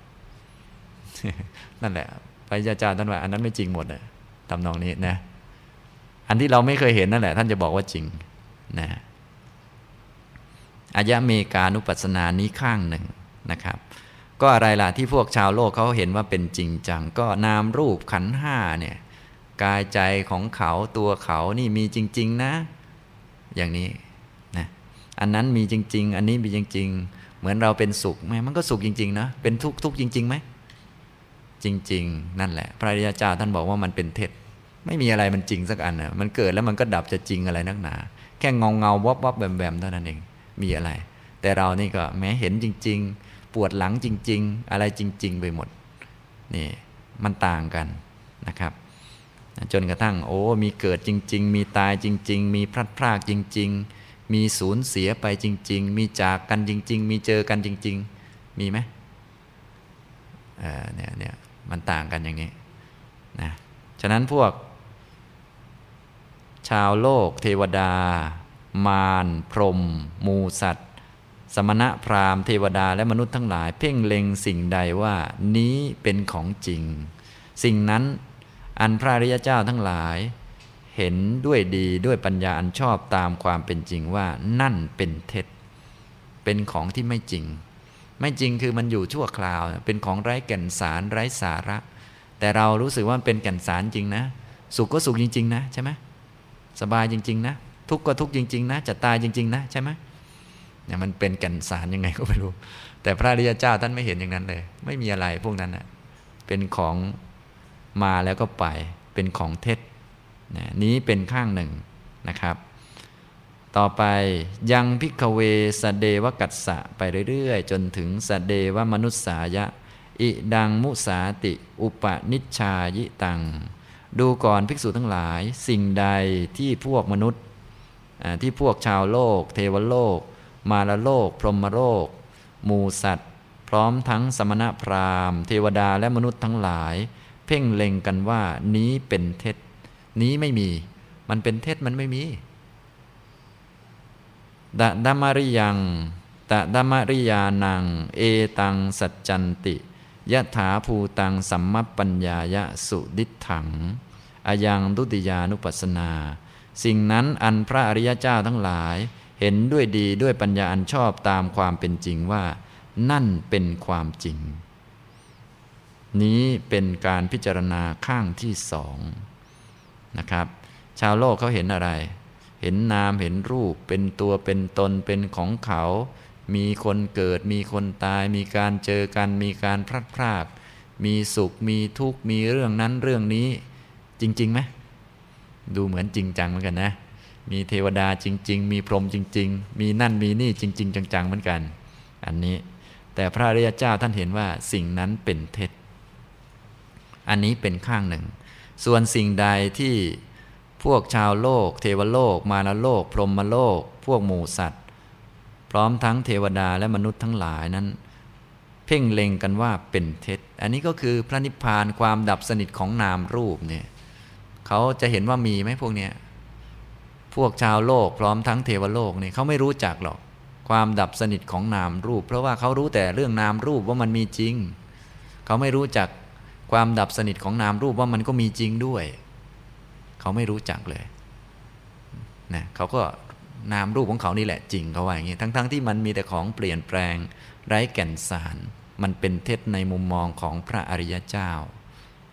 นั่นแหละพระยาเจ้าท่านว่าอันนั้นไม่จริงหมดเลยทำนองนี้นะ อันที่เราไม่เคยเห็นนั่นแหละ ท่านจะบอกว่าจริงนะอายะเมกานุปัสนานี้ข้างหนึ่งนะครับ ก็อะไรล่ะที่พวกชาวโลกเขาเห็นว่าเป็นจริงจัง ก็นามรูปขันห้าเนี่ย กายใจของเขาตัวเขานี่มีจริง ๆ นะ อย่างนี้นะอันนั้นมีจริง ๆ อันนี้มีจริง ๆ เหมือนเราเป็นสุขไหมมันก็สุขจริง ๆ นะ เป็นทุกข์ทุกข์จริงๆไหมจริง ๆ นั่นแหละ พระริยาเจ้าท่านบอกว่ามันเป็นเท็จ ไม่มีอะไรมันจริงสักอันนะมันเกิดแล้วมันก็ดับจะจริงอะไรนักหนา แค่เงาเงาวับวับแบมแบมเท่านั้นเองมีอะไร แต่เรานี่ก็แม้เห็นจริง ๆ ปวดหลังจริง ๆ อะไรจริง ๆ ไปหมดนี่มันต่างกันนะครับ จนกระทั่งโอ้มีเกิดจริง ๆ มีตายจริง ๆ มีพลัดพรากจริง ๆ มีสูญเสียไปจริง ๆ มีจากกันจริง ๆ มีเจอกันจริง ๆ มีไหมเออเนี่ยเนี่ยมันต่างกันอย่างนี้นะฉะนั้นพวก ชาวโลก เทวดา มารพรหมมูสัตว์ สมณะพราหมณ์เทวดาและมนุษย์ทั้งหลาย เพ่งเล็งสิ่งใดว่านี้เป็นของจริง สิ่งนั้น อันพระริยเจ้าทั้งหลาย เห็นด้วยดีด้วยปัญญาอันชอบตามความเป็นจริงว่านั่นเป็นเท็จ เป็นของที่ไม่จริง ไม่จริงคือมันอยู่ชั่วคราว เป็นของไร้แก่นสารไร้สาระ แต่เรารู้สึกว่ามันเป็นแก่นสารจริงนะ สุขก็สุขจริง ๆ นะใช่ไหมสบายจริง ๆ นะ ทุกข์ก็ทุกข์จริง ๆ นะ จะตายจริง ๆ นะใช่ไหมเนี่ยมันเป็นแก่นสารยังไงก็ไม่รู้ แต่พระริยเจ้าท่านไม่เห็นอย่างนั้นเลย ไม่มีอะไรพวกนั้นนะเป็นของ มาแล้วก็ไปเป็นของเท็จนนี้เป็นข้างหนึ่งนะครับ ต่อไปยังพิกเวสเดวกัสสะไปเรื่อยๆ จนถึงสเดวมนุษสายะ อิดังมุสาติ อุปนิชชายิตัง ดูก่อนภิกษุทั้งหลาย สิ่งใดที่พวกมนุษย์ที่พวกชาวโลก เทวโลก มาลโลก พรหมโลก หมูสัตว์ พร้อมทั้งสมณะพราหมณ์ เทวดาและมนุษย์ทั้งหลาย เพ่งเล็งกันว่านี้เป็นเท็จ นี้ไม่มี มันเป็นเท็จมันไม่มีดดัมาริยังตะดมาริยานัง เอตังสัจจันติยะถาภูตังสัมมปัญญายะสุดิถัง อายังดุติยานุปัสนา สิ่งนั้นอันพระอริยเจ้าทั้งหลาย เห็นด้วยดีด้วยปัญญาอันชอบตามความเป็นจริงว่า นั่นเป็นความจริง นี้เป็นการพิจารณาข้างที่สองนะครับ ชาวโลกเขาเห็นอะไร เห็นนามเห็นรูป เป็นตัวเป็นตนเป็นของเขา มีคนเกิด มีคนตาย มีการเจอกัน มีการพลัดพราก มีสุข มีทุกข์ มีเรื่องนั้นเรื่องนี้ จริงๆไหมดูเหมือนจริงจังเหมือนกันนะ มีเทวดาจริง ๆ มีพรหมจริง ๆ มีนั่นมีนี่จริง ๆ จังๆเหมือนกัน อันนี้ แต่พระอริยเจ้าท่านเห็นว่าสิ่งนั้นเป็นเท็จ อันนี้เป็นข้างหนึ่ง ส่วนสิ่งใดที่พวกชาวโลก เทวโลก มารโลก พรหมโลก พวกหมู่สัตว์ พร้อมทั้งเทวดาและมนุษย์ทั้งหลายนั้น เพ่งเล็งกันว่าเป็นเท็จ อันนี้ก็คือพระนิพพานความดับสนิทของนามรูปเนี่ยเขาจะเห็นว่ามีไหมพวกเนี้ยพวกชาวโลกพร้อมทั้งเทวโลกเนี่ยเขาไม่รู้จักหรอก ความดับสนิทของนามรูป เพราะว่าเขารู้แต่เรื่องนามรูปว่ามันมีจริง เขาไม่รู้จัก ความดับสนิทของนามรูปว่ามันก็มีจริงด้วย เขาไม่รู้จักเลยนะเขาก็นามรูปของเขานี่แหละจริงเขาว่าอย่างนี้ ทั้งๆทที่มันมีแต่ของเปลี่ยนแปลง ไร้แก่นสาร มันเป็นเท็จในมุมมองของพระอริยเจ้า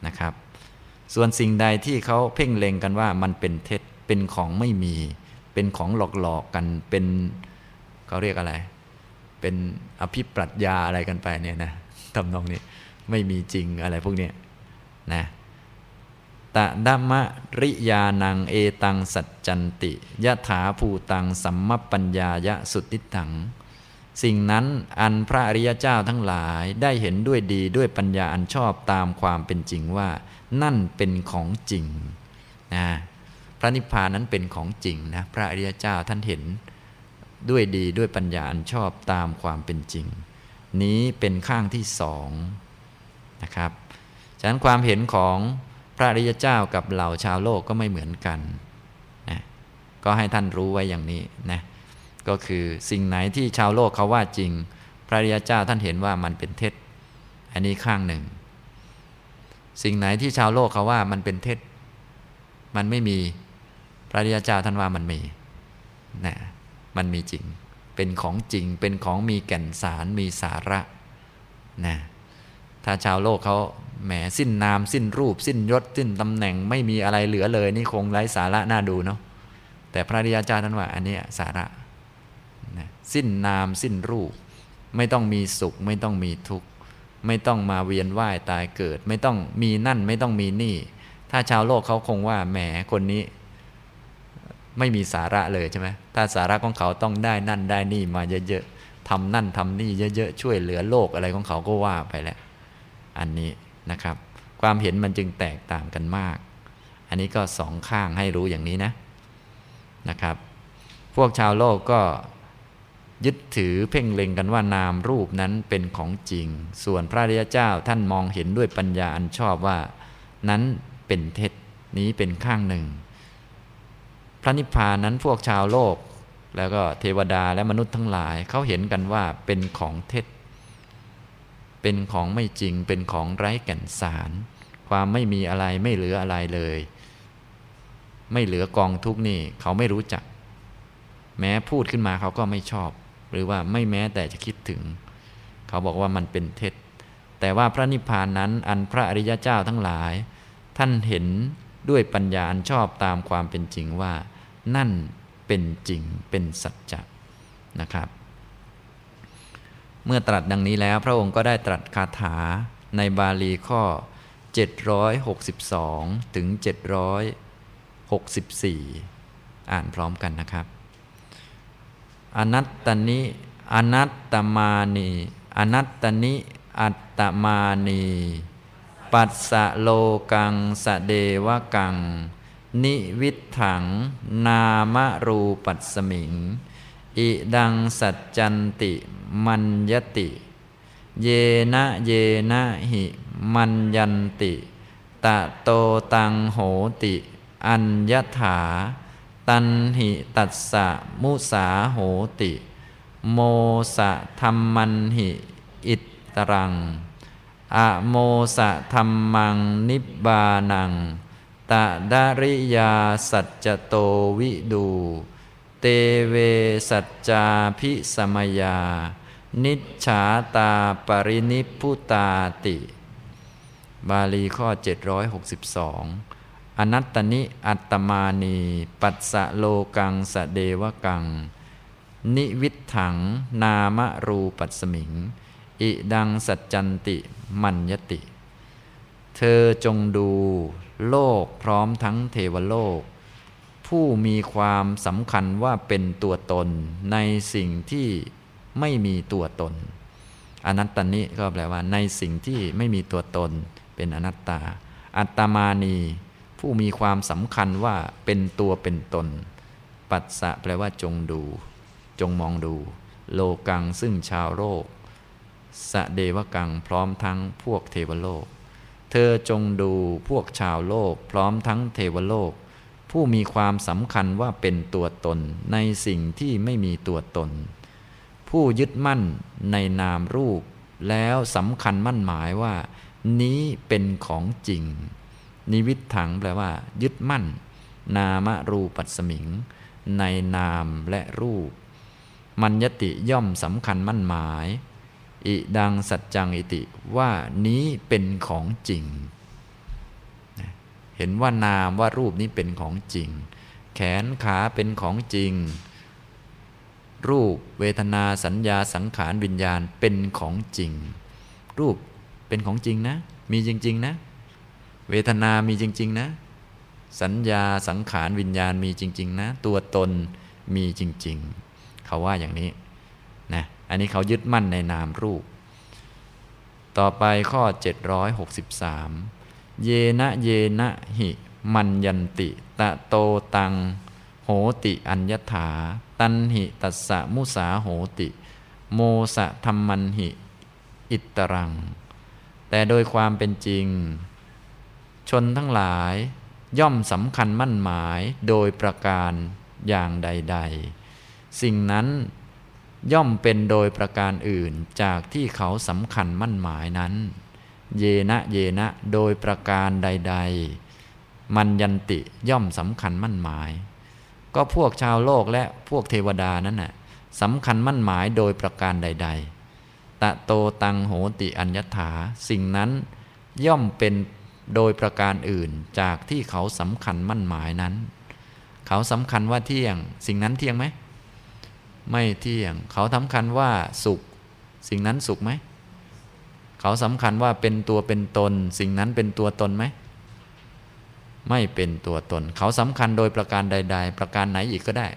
นะครับ ส่วนสิ่งใดที่เขาเพ่งเล็งกันว่ามันเป็นเท็จเป็นของไม่มี เป็นของหลอกๆกันเป็นเขาเรียกอะไร เป็นอภิปรัชญาอะไรกันไปเนี่ยนะทำนองนี้ ไม่มีจริงอะไรพวกนี้นะตะดัมมริยานังเอตังสัจจันติยะถาภูตังสัมมปัญญายะสุติตัง สิ่งนั้นอันพระอริยเจ้าทั้งหลายได้เห็นด้วยดีด้วยปัญญาอันชอบตามความเป็นจริงว่า นั่นเป็นของจริงนะพระนิพพานนั้นเป็นของจริงนะพระอริยเจ้าท่านเห็นด้วยดีด้วยปัญญาอันชอบตามความเป็นจริง นี้เป็นข้างที่สอง นะครับ ฉะนั้นความเห็นของพระริยเจ้ากับเหล่าชาวโลกก็ไม่เหมือนกันนะก็ให้ท่านรู้ไว้อย่างนี้นะก็คือสิ่งไหนที่ชาวโลกเขาว่าจริง พระริยเจ้าท่านเห็นว่ามันเป็นเท็จ อันนี้ข้างหนึ่ง สิ่งไหนที่ชาวโลกเขาว่ามันเป็นเท็จ มันไม่มีพระริยเจ้าท่านว่ามันมีนะมันมีจริง เป็นของจริงเป็นของมีแก่นสารมีสาระนะ ถ้าชาวโลกเขาแหมสิ้นนามสิ้นรูป สิ้นยศสิ้นตำแหน่งไม่มีอะไรเหลือเลย นี่คงไร้สาระน่าดูเนาะแต่พระริยาจารย์ท่านว่าอันนี้สาระนะสิ้นนามสิ้นรูป ไม่ต้องมีสุข ไม่ต้องมีทุกข์ ไม่ต้องมาเวียนว่ายตายเกิด ไม่ต้องมีนั่นไม่ต้องมีนี่ ถ้าชาวโลกเขาคงว่าแหมคนนี้ ไม่มีสาระเลยใช่ไหมถ้าสาระของเขาต้องได้นั่นได้นี่มาเยอะๆทำนั่นทำนี่เยอะๆช่วยเหลือโลกอะไรของเขาก็ว่าไปแล้ว อันนี้นะครับ ความเห็นมันจึงแตกต่างกันมาก อันนี้ก็สองข้างให้รู้อย่างนี้นะนะครับ พวกชาวโลกก็ยึดถือเพ่งเล็งกันว่านามรูปนั้นเป็นของจริง ส่วนพระริยเจ้าท่านมองเห็นด้วยปัญญาอันชอบว่า นั้นเป็นเท็จนี้เป็นข้างหนึ่ง พระนิพพานนั้นพวกชาวโลก แล้วก็เทวดาและมนุษย์ทั้งหลายเขาเห็นกันว่าเป็นของเท็จ เป็นของไม่จริงเป็นของไร้แก่นสาร ความไม่มีอะไรไม่เหลืออะไรเลย ไม่เหลือกองทุกนี่ เขาไม่รู้จัก แม้พูดขึ้นมาเขาก็ไม่ชอบ หรือว่าไม่แม้แต่จะคิดถึง เขาบอกว่ามันเป็นเท็จ แต่ว่าพระนิพพานนั้นอันพระอริยเจ้าทั้งหลาย ท่านเห็นด้วยปัญญาอันชอบตามความเป็นจริงว่า นั่นเป็นจริงเป็นสัจจะนะครับ เมื่อตรัสดังนี้แล้วพระองค์ก็ได้ตรัสคาถาในบาลีข้อ 762 ถึง 764 อ่านพร้อมกันนะครับ อนัตตนิ อนัตตมานี อนัตตนิ อัตตมานี ปัสสะโลกังสะเดวกัง นิวิถัง นามรูปัสมิงอิดังสัจจันติ มัญยติ เยนะเยนะหิ มัญยันติ ตะโตตังโหติ อัญญถา ตันหิตัสสะมุสาโหติ โมสะธรรมันหิ อิตรังอะโมสะธรรมังนิบบานัง ตะดาริยาสัจโตวิดูเตเวสัจจาพิสมยา นิจฉาตาปรินิพุตาติ บาลีข้อ 762 อนัตตนิอัตตมานี ปัสสะโลกังสะเดวกัง นิวิถัง นามรูปัสมิง อิดังสัจจันติมัญญติ เธอจงดูโลกพร้อมทั้งเทวโลก ผู้มีความสำคัญว่าเป็นตัวตนในสิ่งที่ ไม่มีตัวตน อนัตตนิก็แปลว่า ในสิ่งที่ไม่มีตัวตน เป็นอนัตตา อัตมานี ผู้มีความสำคัญว่าเป็นตัวเป็นตน ปัสสะแปลว่าจงดู จงมองดู โลกังซึ่งชาวโลกสะเดวกังพร้อมทั้งพวกเทวโลก เธอจงดูพวกชาวโลก พร้อมทั้งเทวโลก ผู้มีความสำคัญว่าเป็นตัวตน ในสิ่งที่ไม่มีตัวตน ผู้ยึดมั่นในนามรูป แล้วสำคัญมั่นหมายว่า นี้เป็นของจริง นิวิตถังแปลว่า ยึดมั่น นามรูปัสมิง ในนามและรูป มัญญติย่อมสำคัญมั่นหมาย อิดังสัจจังอิติว่านี้เป็นของจริง เห็นว่านามว่ารูปนี้เป็นของจริง แขนขาเป็นของจริง รูป เวทนาสัญญาสังขารวิญญาณเป็นของจริง รูปเป็นของจริงนะ มีจริง ๆ นะ เวทนามีจริง ๆ นะ สัญญาสังขารวิญญาณมีจริง ๆ นะ ตัวตนมีจริง ๆ เขาว่าอย่างนี้นะอันนี้เขายึดมั่นในนามรูป ต่อไปข้อ 763 เยนะเยนะหิ มัญยันติ ตะโตตัง โหติอัญญถา ตันหิตัสสะมุสาโหติ โมสะธรรมันหิ อิตรัง แต่โดยความเป็นจริง ชนทั้งหลายย่อมสำคัญมั่นหมายโดยประการอย่างใด ๆ สิ่งนั้นย่อมเป็นโดยประการอื่นจากที่เขาสำคัญมั่นหมายนั้น เยนะเยนะโดยประการใด ๆ มันยันติย่อมสำคัญมั่นหมาย ก็พวกชาวโลกและพวกเทวดานั้นน่ะสำคัญมั่นหมายโดยประการใด ๆ ตะโตตังโหติอัญญถา สิ่งนั้นย่อมเป็นโดยประการอื่นจากที่เขาสำคัญมั่นหมายนั้น เขาสำคัญว่าเที่ยง สิ่งนั้นเที่ยงไหม ไม่เที่ยง เขาสำคัญว่าสุข สิ่งนั้นสุขไหม เขาสำคัญว่าเป็นตัวเป็นตน สิ่งนั้นเป็นตัวตนไหม ไม่เป็นตัวตน เขาสำคัญโดยประการใด ๆ ประการไหนอีกก็ได้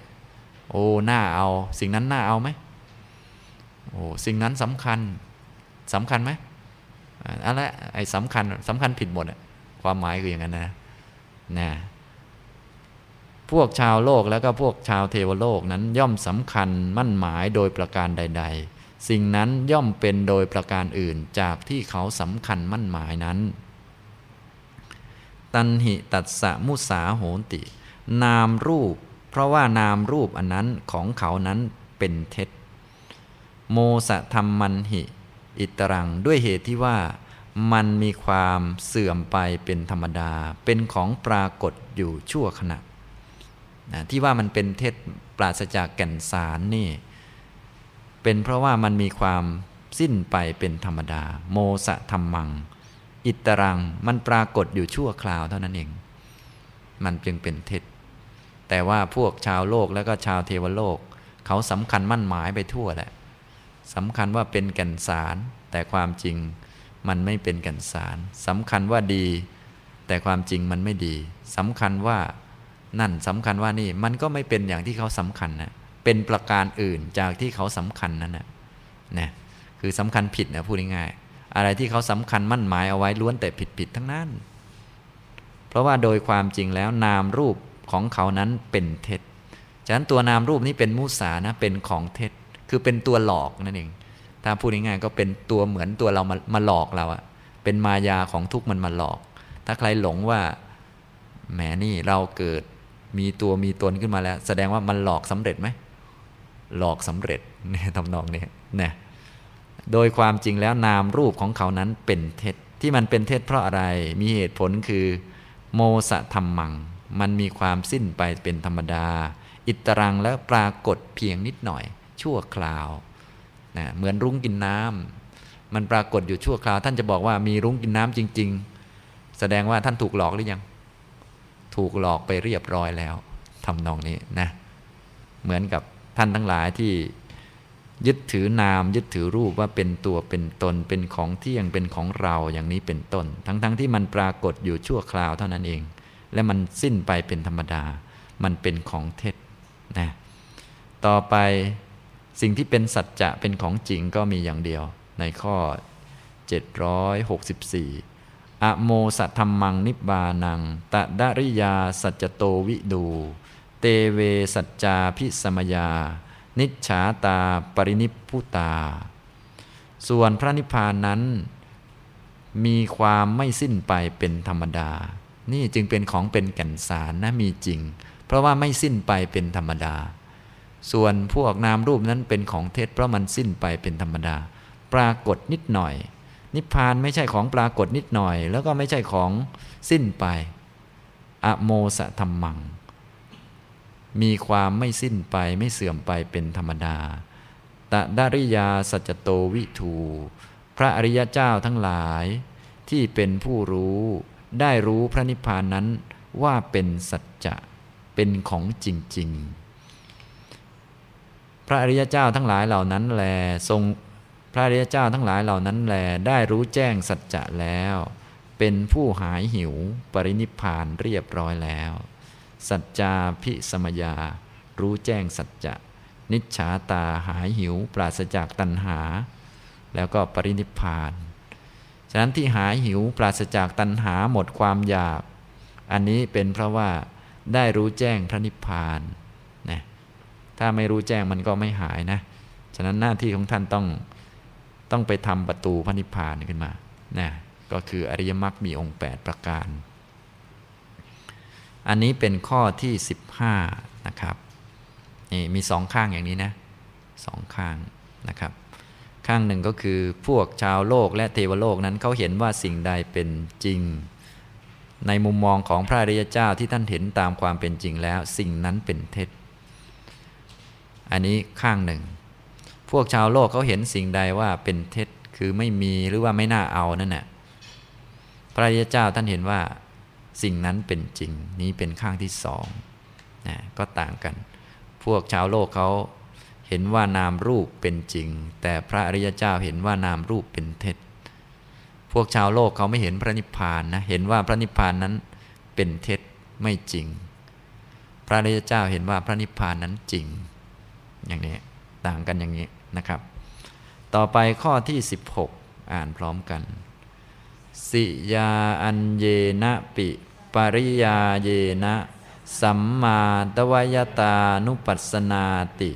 โอ้หน้าเอา สิ่งนั้นหน้าเอาไหมโอ้สิ่งนั้นสำคัญสำคัญไหมอะไรไอ้สำคัญสำคัญผิดหมดอะความหมายคืออย่างนั้นนะนะพวกชาวโลกแล้วก็พวกชาวเทวโลกนั้นย่อมสำคัญมั่นหมายโดยประการใด ๆ สิ่งนั้นย่อมเป็นโดยประการอื่นจากที่เขาสำคัญมั่นหมายนั้น ตันหิตัสสะมุสาโหติ นามรูป เพราะว่านามรูปอันนั้นของเขานั้นเป็นเท็จ โมสะธรรมมันหิ อิตรังด้วยเหตุที่ว่า มันมีความเสื่อมไปเป็นธรรมดา เป็นของปรากฏอยู่ชั่วขณะนะที่ว่ามันเป็นเท็จปราศจากแก่นสารนี่ เป็นเพราะว่ามันมีความสิ้นไปเป็นธรรมดา โมสะธรรมัง อิตรังมันปรากฏอยู่ชั่วคราวเท่านั้นเอง มันจึงเป็นเท็จ แต่ว่าพวกชาวโลกแล้วก็ชาวเทวโลก เขาสำคัญมั่นหมายไปทั่วแหละสำคัญว่าเป็นแก่นสาร แต่ความจริงมันไม่เป็นแก่นสารสำคัญว่าดี แต่ความจริงมันไม่ดีสำคัญว่านั่นสำคัญว่านี่มันก็ไม่เป็นอย่างที่เขาสำคัญนะเป็นประการอื่นจากที่เขาสำคัญนั่นนะนะคือสำคัญผิดนะพูดง่ายๆ อะไรที่เขาสำคัญมั่นหมายเอาไว้ล้วนแต่ผิดผิดทั้งนั้น เพราะว่าโดยความจริงแล้วนามรูปของเขานั้นเป็นเท็จ ฉะนั้นตัวนามรูปนี้เป็นมุสานะเป็นของเท็จ คือเป็นตัวหลอกนั่นเอง ถ้าพูดง่ายๆก็เป็นตัวเหมือนตัวเรามามาหลอกเราอะเป็นมายาของทุกมันมาหลอก ถ้าใครหลงว่าแหมนี่เราเกิดมีตัวมีตนขึ้นมาแล้ว แสดงว่ามันหลอกสำเร็จไหมหลอกสำเร็จเนี่ยทำนองนี้นะ โดยความจริงแล้วนามรูปของเขานั้นเป็นเท็จที่มันเป็นเท็จเพราะอะไรมีเหตุผลคือ โมสะธรรมัง มันมีความสิ้นไปเป็นธรรมดา อิตรังแล้วปรากฏเพียงนิดหน่อย ชั่วคราวนะเหมือนรุ้งกินน้ำมันปรากฏอยู่ชั่วคราว ท่านจะบอกว่ามีรุ้งกินน้ำจริง ๆ แสดงว่าท่านถูกหลอกหรือยัง ถูกหลอกไปเรียบร้อยแล้วทำนองนี้นะ เหมือนกับท่านทั้งหลายที่ ยึดถือนามยึดถือรูปว่าเป็นตัวเป็นตนเป็นของเที่ยงเป็นของเราอย่างนี้เป็นต้น ทั้งๆทที่มันปรากฏอยู่ชั่วคราวเท่านั้นเอง และมันสิ้นไปเป็นธรรมดา มันเป็นของเท็จนะต่อไปสิ่งที่เป็นสัจจะเป็นของจริงก็มีอย่างเดียว ในข้อ 764 อโมสธรรมังนิบานัง ตะดริยาสัจโตวิดู เตเวสัจจาพิสมยา นิจฉาตาปรินิพุตา ส่วนพระนิพพานนั้น มีความไม่สิ้นไปเป็นธรรมดา นี่จึงเป็นของเป็นแก่นสารนะมีจริง เพราะว่าไม่สิ้นไปเป็นธรรมดา ส่วนพวกนามรูปนั้นเป็นของเท็จเพราะมันสิ้นไปเป็นธรรมดา ปรากฏนิดหน่อย นิพพานไม่ใช่ของปรากฏนิดหน่อย แล้วก็ไม่ใช่ของสิ้นไป อโมสะธรรมัง มีความไม่สิ้นไปไม่เสื่อมไปเป็นธรรมดา ตะดาริยาสัจโตวิทู พระอริยเจ้าทั้งหลาย ที่เป็นผู้รู้ได้รู้พระนิพพานนั้นว่าเป็นสัจจะเป็นของจริง ๆ พระอริยเจ้าทั้งหลายเหล่านั้นแลทรงพระอริยเจ้าทั้งหลายเหล่านั้นแลได้รู้แจ้งสัจจะแล้ว เป็นผู้หายหิวปรินิพพานเรียบร้อยแล้ว สัจจาพิสมยา รู้แจ้งสัจจะ นิจฉาตาหายหิว ปราศจากตัณหา แล้วก็ปรินิพาน ฉะนั้นที่หายหิวปราศจากตัณหาหมดความอยาก อันนี้เป็นเพราะว่าได้รู้แจ้งพระนิพพานนะถ้าไม่รู้แจ้งมันก็ไม่หายนะ ฉะนั้นหน้าที่ของท่านต้องต้องไปทำประตูพระนิพพานขึ้นมานะก็คืออริยมรรคมีองค์ 8 ประการ อันนี้เป็นข้อที่ 15 นะครับนี่มีสองข้างอย่างนี้นะสองข้างนะครับ ข้างหนึ่งก็คือพวกชาวโลกและเทวโลกนั้นเขาเห็นว่าสิ่งใดเป็นจริง ในมุมมองของพระริยเจ้าที่ท่านเห็นตามความเป็นจริงแล้ว สิ่งนั้นเป็นเท็จ อันนี้ข้างหนึ่ง พวกชาวโลกเขาเห็นสิ่งใดว่าเป็นเท็จคือไม่มีหรือว่าไม่น่าเอานั่นแหละพระริยเจ้าท่านเห็นว่า สิ่งนั้นเป็นจริง นี้เป็นข้างที่สองนะก็ต่างกัน พวกชาวโลกเขาเห็นว่านามรูปเป็นจริง แต่พระอริยเจ้าเห็นว่านามรูปเป็นเท็จ พวกชาวโลกเขาไม่เห็นพระนิพพานนะเห็นว่าพระนิพพานนั้นเป็นเท็จไม่จริง พระอริยเจ้าเห็นว่าพระนิพพานนั้นจริง อย่างนี้ต่างกันอย่างนี้นะครับ ต่อไปข้อที่ 16 อ่านพร้อมกัน สิยาอันเยนะปิ ริยาเยนะ สัมมาตวยตานุปัสสนาติ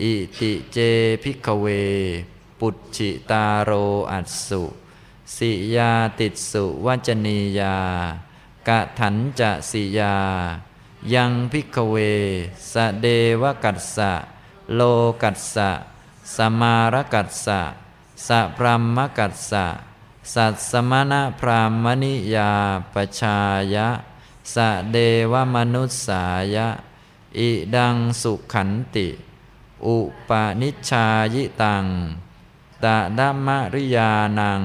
อิติเจพิกเว ปุจิตาโรอัสุ สิยาติสุวัจนียากะถันจะสิยา ยังพิกเว สเดวกัสสะ โลกัสสะ สมารกัสสะสะพรหมกัสสะ สัตสมณะพรามณิยาปชายะ สะเดวมนุษสายะ อิดังสุขันติ อุปนิชายิตัง ตะดัมมริยานัง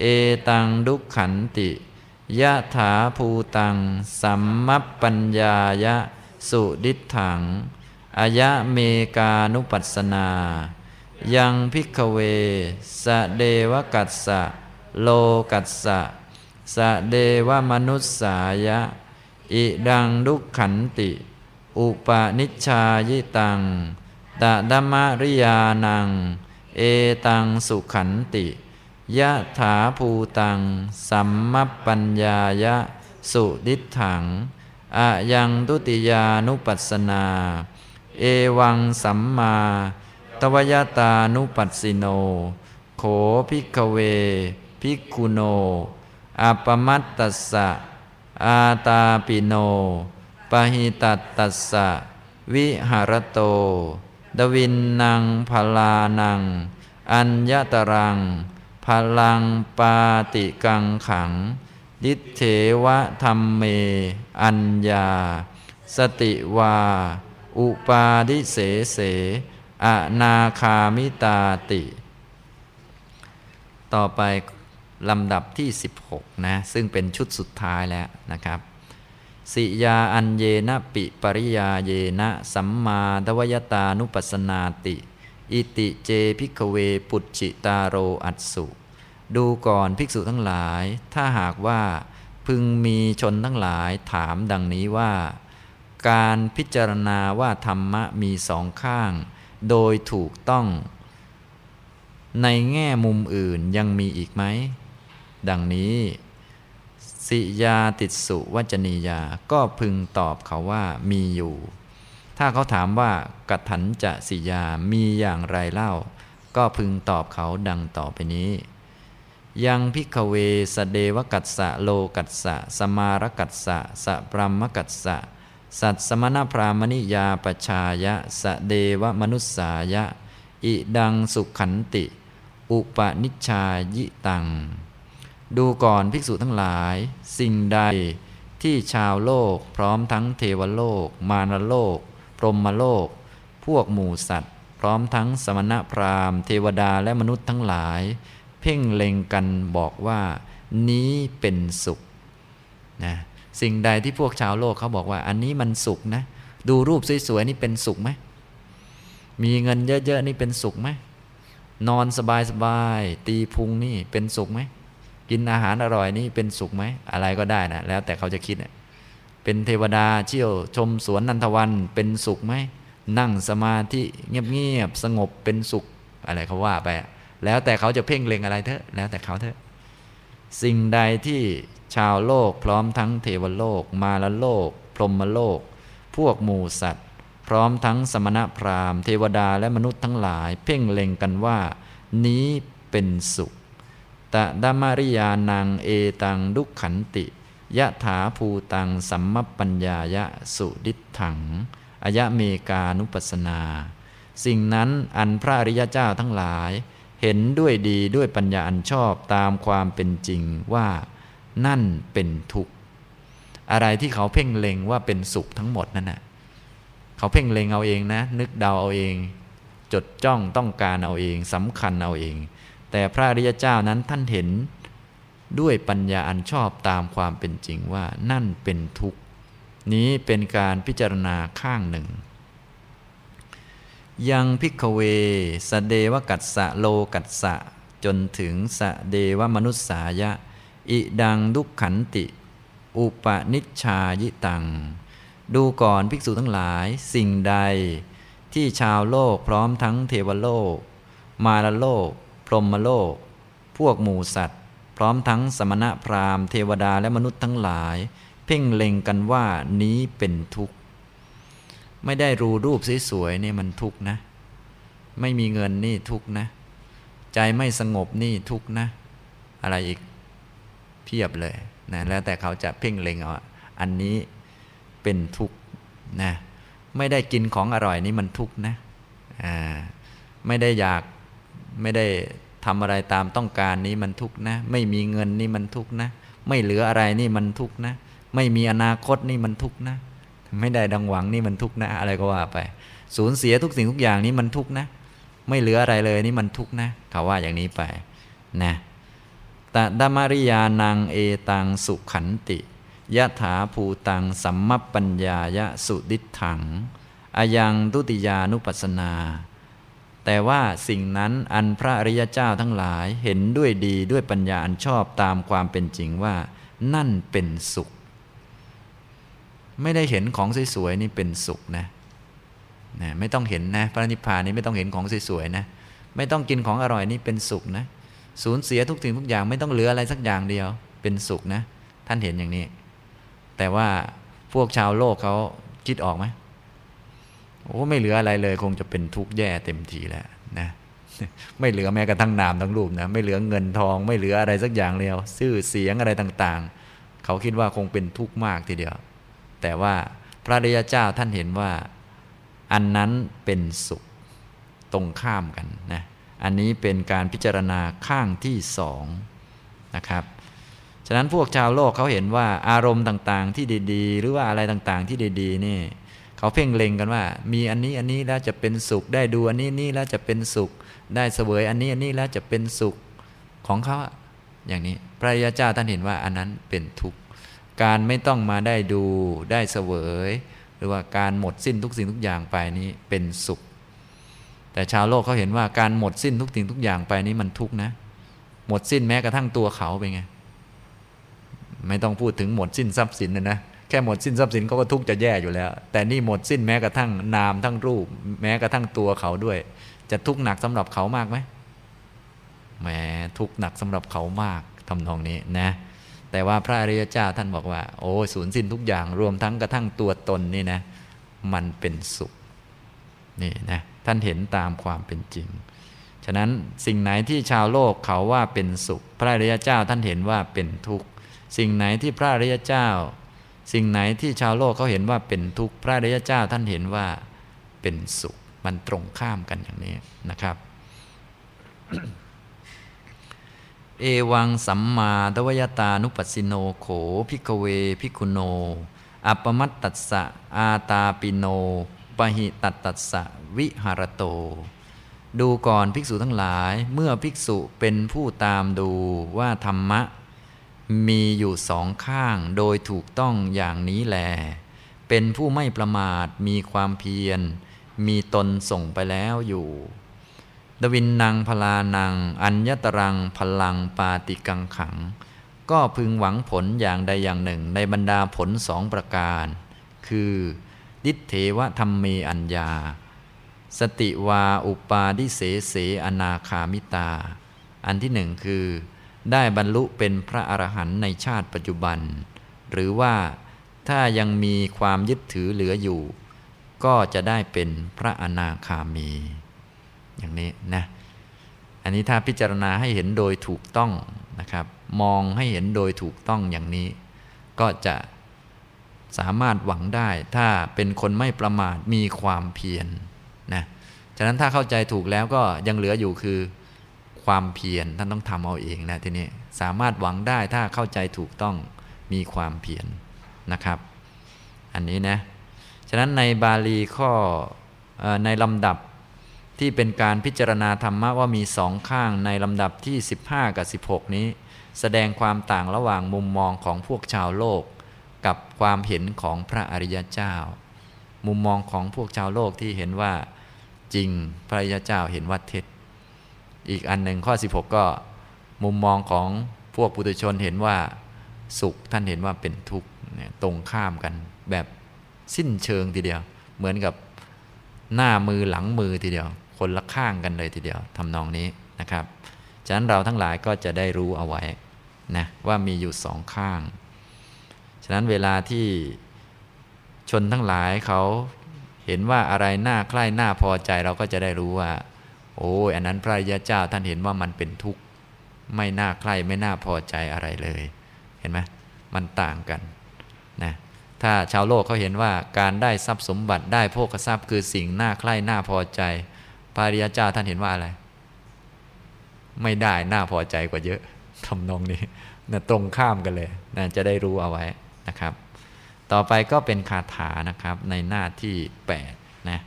เอตังดุขันติยะถาภูตัง สัมมัปปัญญายะ สุดิถัง อายะเมกานุปัสสนา ยังพิกเว สะเดวกัสสะ โลกัสสะสะเดวมนุษสายะ อิดังดุขันติ อุปนิชชายิตังตะดัมริยานัง เอตังสุขันติยะถาภูตัง สัมมปัญญายะ สุดิถังอะยังตุติยานุปัสสนา เอวังสัมมา ตวยตานุปัสสิโน โขพิกเว ภิกขุโนอัปมัตตัสสะอาตาปิโนปหิตัตตัสสะวิหารโต ดวินนางพลานัง อัญญตรัง พลังปาติกังขัง ดิเทวะธรรมเม อัญญา สติวา อุปาดิเสเสอนาคามิตาติ ต่อไป ลำดับที่ 16 นะ ซึ่งเป็นชุดสุดท้ายแล้วนะครับ สิยาอันเยนะปิปริยาเยนะสัมมาทวยตานุปัสสนาติ อิติเจพิกเวปุจจิตาโรอัตสุ ดูก่อนภิกษุทั้งหลาย ถ้าหากว่าพึงมีชนทั้งหลายถามดังนี้ว่า การพิจารณาว่าธรรมะมีสองข้าง โดยถูกต้อง ในแง่มุมอื่นยังมีอีกไหม ดังนี้ สิยาติสุวัจนียา ก็พึงตอบเขาว่ามีอยู่ ถ้าเขาถามว่ากัถันจะสิยามีอย่างไรเล่า ก็พึงตอบเขาดังต่อไปนี้ ยังพิกเวสเดวกัสสะโลกัสสะสมารกัสสะสะปรมกัสสะสัตสมณพรามณิยาปชายะสะเดวมนุษสายะ อิดังสุขันติ อุปนิชชายิตัง ดูก่อนภิกษุทั้งหลาย สิ่งใดที่ชาวโลกพร้อมทั้งเทวโลก มารโลก พรหมโลก พวกหมู่สัตว์ พร้อมทั้งสมณพราหมณ์ เทวดาและมนุษย์ทั้งหลาย เพ่งเล็งกันบอกว่า นี้เป็นสุขนะสิ่งใดที่พวกชาวโลกเขาบอกว่า อันนี้มันสุขนะ ดูรูปสวยๆนี่เป็นสุขไหมมีเงินเยอะๆนี่เป็นสุขไหมนอนสบายๆตีพุงนี่เป็นสุขไหม กินอาหารอร่อยนี่เป็นสุขไหมอะไรก็ได้นะแล้วแต่เขาจะคิดเป็นเทวดาเชี่ยวชมสวนนันทวันเป็นสุขไหมนั่งสมาธิเงียบๆสงบเป็นสุขอะไรเขาว่าไปแล้วแต่เขาจะเพ่งเล็งอะไรเถอะ แล้วแต่เขาเถอะ สิ่งใดที่ชาวโลกพร้อมทั้งเทวโลก มารโลก พรหมโลก พวกหมู่สัตว์ พร้อมทั้งสมณพราหมณ์ เทวดาและมนุษย์ทั้งหลาย เพ่งเล็งกันว่า นี้เป็นสุข ตะดามาริยานังเอตังดุขขันติยะถาภูตังสัมมปัญญายะสุดิถังอายะเมกานุปัสนา สิ่งนั้นอันพระอริยเจ้าทั้งหลาย เห็นด้วยดีด้วยปัญญาอันชอบตามความเป็นจริงว่า นั่นเป็นทุกข์ อะไรที่เขาเพ่งเล็งว่าเป็นสุขทั้งหมดนั่นน่ะเขาเพ่งเล็งเอาเองนะ นึกเดาเอาเอง จดจ้องต้องการเอาเองสำคัญเอาเอง แต่พระอริยเจ้านั้นท่านเห็นด้วยปัญญาอันชอบตามความเป็นจริงว่านั่นเป็นทุกข์ นี้เป็นการพิจารณาข้างหนึ่ง ยังพิกเว สเดวกัสสะโลกัสสะ จนถึงสเดวมนุษสายะ อิดังดุขขันติ อุปนิชชายิตัง ดูก่อนภิกษุทั้งหลายสิ่งใดที่ชาวโลกพร้อมทั้งเทวโลก มารโลก พรหมโลก พวกหมู่สัตว์ พร้อมทั้งสมณะพราหมณ์เทวดาและมนุษย์ทั้งหลาย เพ่งเล็งกันว่านี้เป็นทุกข์ ไม่ได้รูรูปสวยๆนี่มันทุกข์นะ ไม่มีเงินนี่ทุกข์นะ ใจไม่สงบนี่ทุกข์นะ อะไรอีกเพียบเลยนะแล้วแต่เขาจะเพ่งเล็งเอาอันนี้เป็นทุกข์นะไม่ได้กินของอร่อยนี่มันทุกข์นะอ่าไม่ได้อยาก ไม่ได้ทำอะไรตามต้องการนี้มันทุกข์นะ ไม่มีเงินนี่มันทุกข์นะ ไม่เหลืออะไรนี่มันทุกข์นะ ไม่มีอนาคตนี่มันทุกข์นะ ไม่ได้ดังหวังนี่มันทุกข์นะ อะไรก็ว่าไป สูญเสียทุกสิ่งทุกอย่างนี้มันทุกข์นะ ไม่เหลืออะไรเลยนี่มันทุกข์นะเขาว่าอย่างนี้ไปนะตดมาริยานางเอตังสุขันติยะถาภูตังสัมมปัญญายะสุดิถังอายังตุติยานุปัสนา แต่ว่าสิ่งนั้นอันพระอริยเจ้าทั้งหลายเห็นด้วยดีด้วยปัญญาอันชอบตามความเป็นจริงว่า นั่นเป็นสุข ไม่ได้เห็นของสวยๆนี่เป็นสุขนะนะไม่ต้องเห็นนะ พระนิพพานนี้ไม่ต้องเห็นของสวยๆนะ ไม่ต้องกินของอร่อยนี่เป็นสุขนะสูญเสียทุกสิ่งทุกอย่างไม่ต้องเหลืออะไรสักอย่างเดียว เป็นสุขนะ ท่านเห็นอย่างนี้ แต่ว่าพวกชาวโลกเขาคิดออกไหม โอ้ไม่เหลืออะไรเลย คงจะเป็นทุกข์แย่เต็มทีแล้วนะไม่เหลือแม้กระทั่งนามทั้งรูปนะไม่เหลือเงินทองไม่เหลืออะไรสักอย่างเดียวชื่อเสียงอะไรต่างๆ เขาคิดว่าคงเป็นทุกข์มากทีเดียว แต่ว่าพระเดชเจ้าท่านเห็นว่า อันนั้นเป็นสุขตรงข้ามกันนะอันนี้เป็นการพิจารณาข้างที่สองนะครับฉะนั้นพวกชาวโลกเขาเห็นว่าอารมณ์ต่างๆ ที่ดีๆ หรือว่าอะไรต่างๆ ที่ดีๆนี่ เขาเพ่งเล็งกันว่า มีอันนี้อันนี้แล้วจะเป็นสุข ได้ดูอันนี้นี่แล้วจะเป็นสุข ได้เสวยอันนี้อันนี้แล้วจะเป็นสุขของเขาอย่างนี้ พระยาเจ้าท่านเห็นว่าอันนั้นเป็นทุกข์ การไม่ต้องมาได้ดูได้เสวย หรือว่าการหมดสิ้นทุกสิ่งทุกอย่างไปนี้เป็นสุข แต่ชาวโลกเขาเห็นว่าการหมดสิ้นทุกสิ่งทุกอย่างไปนี้มันทุกข์นะ หมดสิ้นแม้กระทั่งตัวเขาเป็นไง ไม่ต้องพูดถึงหมดสิ้นทรัพย์สินนะนะ แค่หมดสิ้นทรัพย์สินเขาก็ทุกข์จะแย่อยู่แล้ว แต่นี่หมดสิ้นแม้กระทั่งนามทั้งรูป แม้กระทั่งตัวเขาด้วย จะทุกข์หนักสำหรับเขามากไหมแหมทุกข์หนักสำหรับเขามากทำนองนี้นะ แต่ว่าพระอริยเจ้าท่านบอกว่า โอ้สูญสิ้นทุกอย่างรวมทั้งกระทั่งตัวตนนี่นะ มันเป็นสุขนี่นะท่านเห็นตามความเป็นจริง ฉะนั้นสิ่งไหนที่ชาวโลกเขาว่าเป็นสุข พระอริยเจ้าท่านเห็นว่าเป็นทุกข์ สิ่งไหนที่พระอริยเจ้า สิ่งไหนที่ชาวโลกเขาเห็นว่าเป็นทุกข์พระอริยเจ้าท่านเห็นว่าเป็นสุขมันตรงข้ามกันอย่างนี้นะครับ เอวังสัมมาทวยตานุปัสสิโนโขภิกขเวภิกขุโน อัปปมัตตัสสะอาตาปิโนปหิตัตตัสสะวิหะระโต ดูก่อนภิกษุทั้งหลายเมื่อภิกษุเป็นผู้ตามดูว่าธรรมะ มีอยู่สองข้างโดยถูกต้องอย่างนี้แล เป็นผู้ไม่ประมาทมีความเพียร มีตนส่งไปแล้วอยู่ ดวินนางพลานัง อัญญตรังพลังปาติกังขัง ก็พึงหวังผลอย่างใดอย่างหนึ่งในบรรดาผลสองประการ คือดิเทวธรรมเมอัญญา สติวาอุปาดิเสเสอนาคามิตา อันที่หนึ่งคือ ได้บรรลุเป็นพระอรหันต์ในชาติปัจจุบัน หรือว่าถ้ายังมีความยึดถือเหลืออยู่ ก็จะได้เป็นพระอนาคามี อย่างนี้นะอันนี้ถ้าพิจารณาให้เห็นโดยถูกต้องนะครับ มองให้เห็นโดยถูกต้องอย่างนี้ ก็จะสามารถหวังได้ถ้าเป็นคนไม่ประมาทมีความเพียรนนะฉะนั้นถ้าเข้าใจถูกแล้วก็ยังเหลืออยู่คือ ความเพียรท่านต้องทำเอาเองนะทีนี้สามารถหวังได้ถ้าเข้าใจถูกต้องมีความเพียรนนะครับ อันนี้นะฉะนั้นในบาลีข้ออในลำดับที่เป็นการพิจารณาธรรมะว่ามีสองข้างในลำดับที่ 15 กับ 16 นี้ แสดงความต่างระหว่างมุมมองของพวกชาวโลก กับความเห็นของพระอริยเจ้า มุมมองของพวกชาวโลกที่เห็นว่าจริงพระอริยเจ้าเห็นว่าเท็จ อีกอันหนึ่งข้อ 16 ก็มุมมองของพวกปุถุชนเห็นว่าสุขท่านเห็นว่าเป็นทุกข์ตรงข้ามกันแบบสิ้นเชิงทีเดียว เหมือนกับหน้ามือหลังมือทีเดียว คนละข้างกันเลยทีเดียวทำนองนี้นะครับฉะนั้นเราทั้งหลายก็จะได้รู้เอาไว้นะว่ามีอยู่สองข้าง ฉะนั้นเวลาที่ชนทั้งหลายเขาเห็นว่าอะไรน่าใคร่น่าพอใจเราก็จะได้รู้ว่า โอ้ยอันนั้นพระยาเจ้าท่านเห็นว่ามันเป็นทุกข์ไม่น่าใคร่ไม่น่าพอใจอะไรเลย เห็นไหมมันต่างกันนะถ้าชาวโลกเขาเห็นว่าการได้ทรัพย์สมบัติได้โภคทรัพย์คือสิ่งน่าใคร่น่าพอใจ พระริยเจ้าท่านเห็นว่าอะไร ไม่ได้น่าพอใจกว่าเยอะทำนองนี้นะตรงข้ามกันเลยนะจะได้รู้เอาไว้นะครับ ต่อไปก็เป็นคาถานะครับในหน้าที่ 8 นะ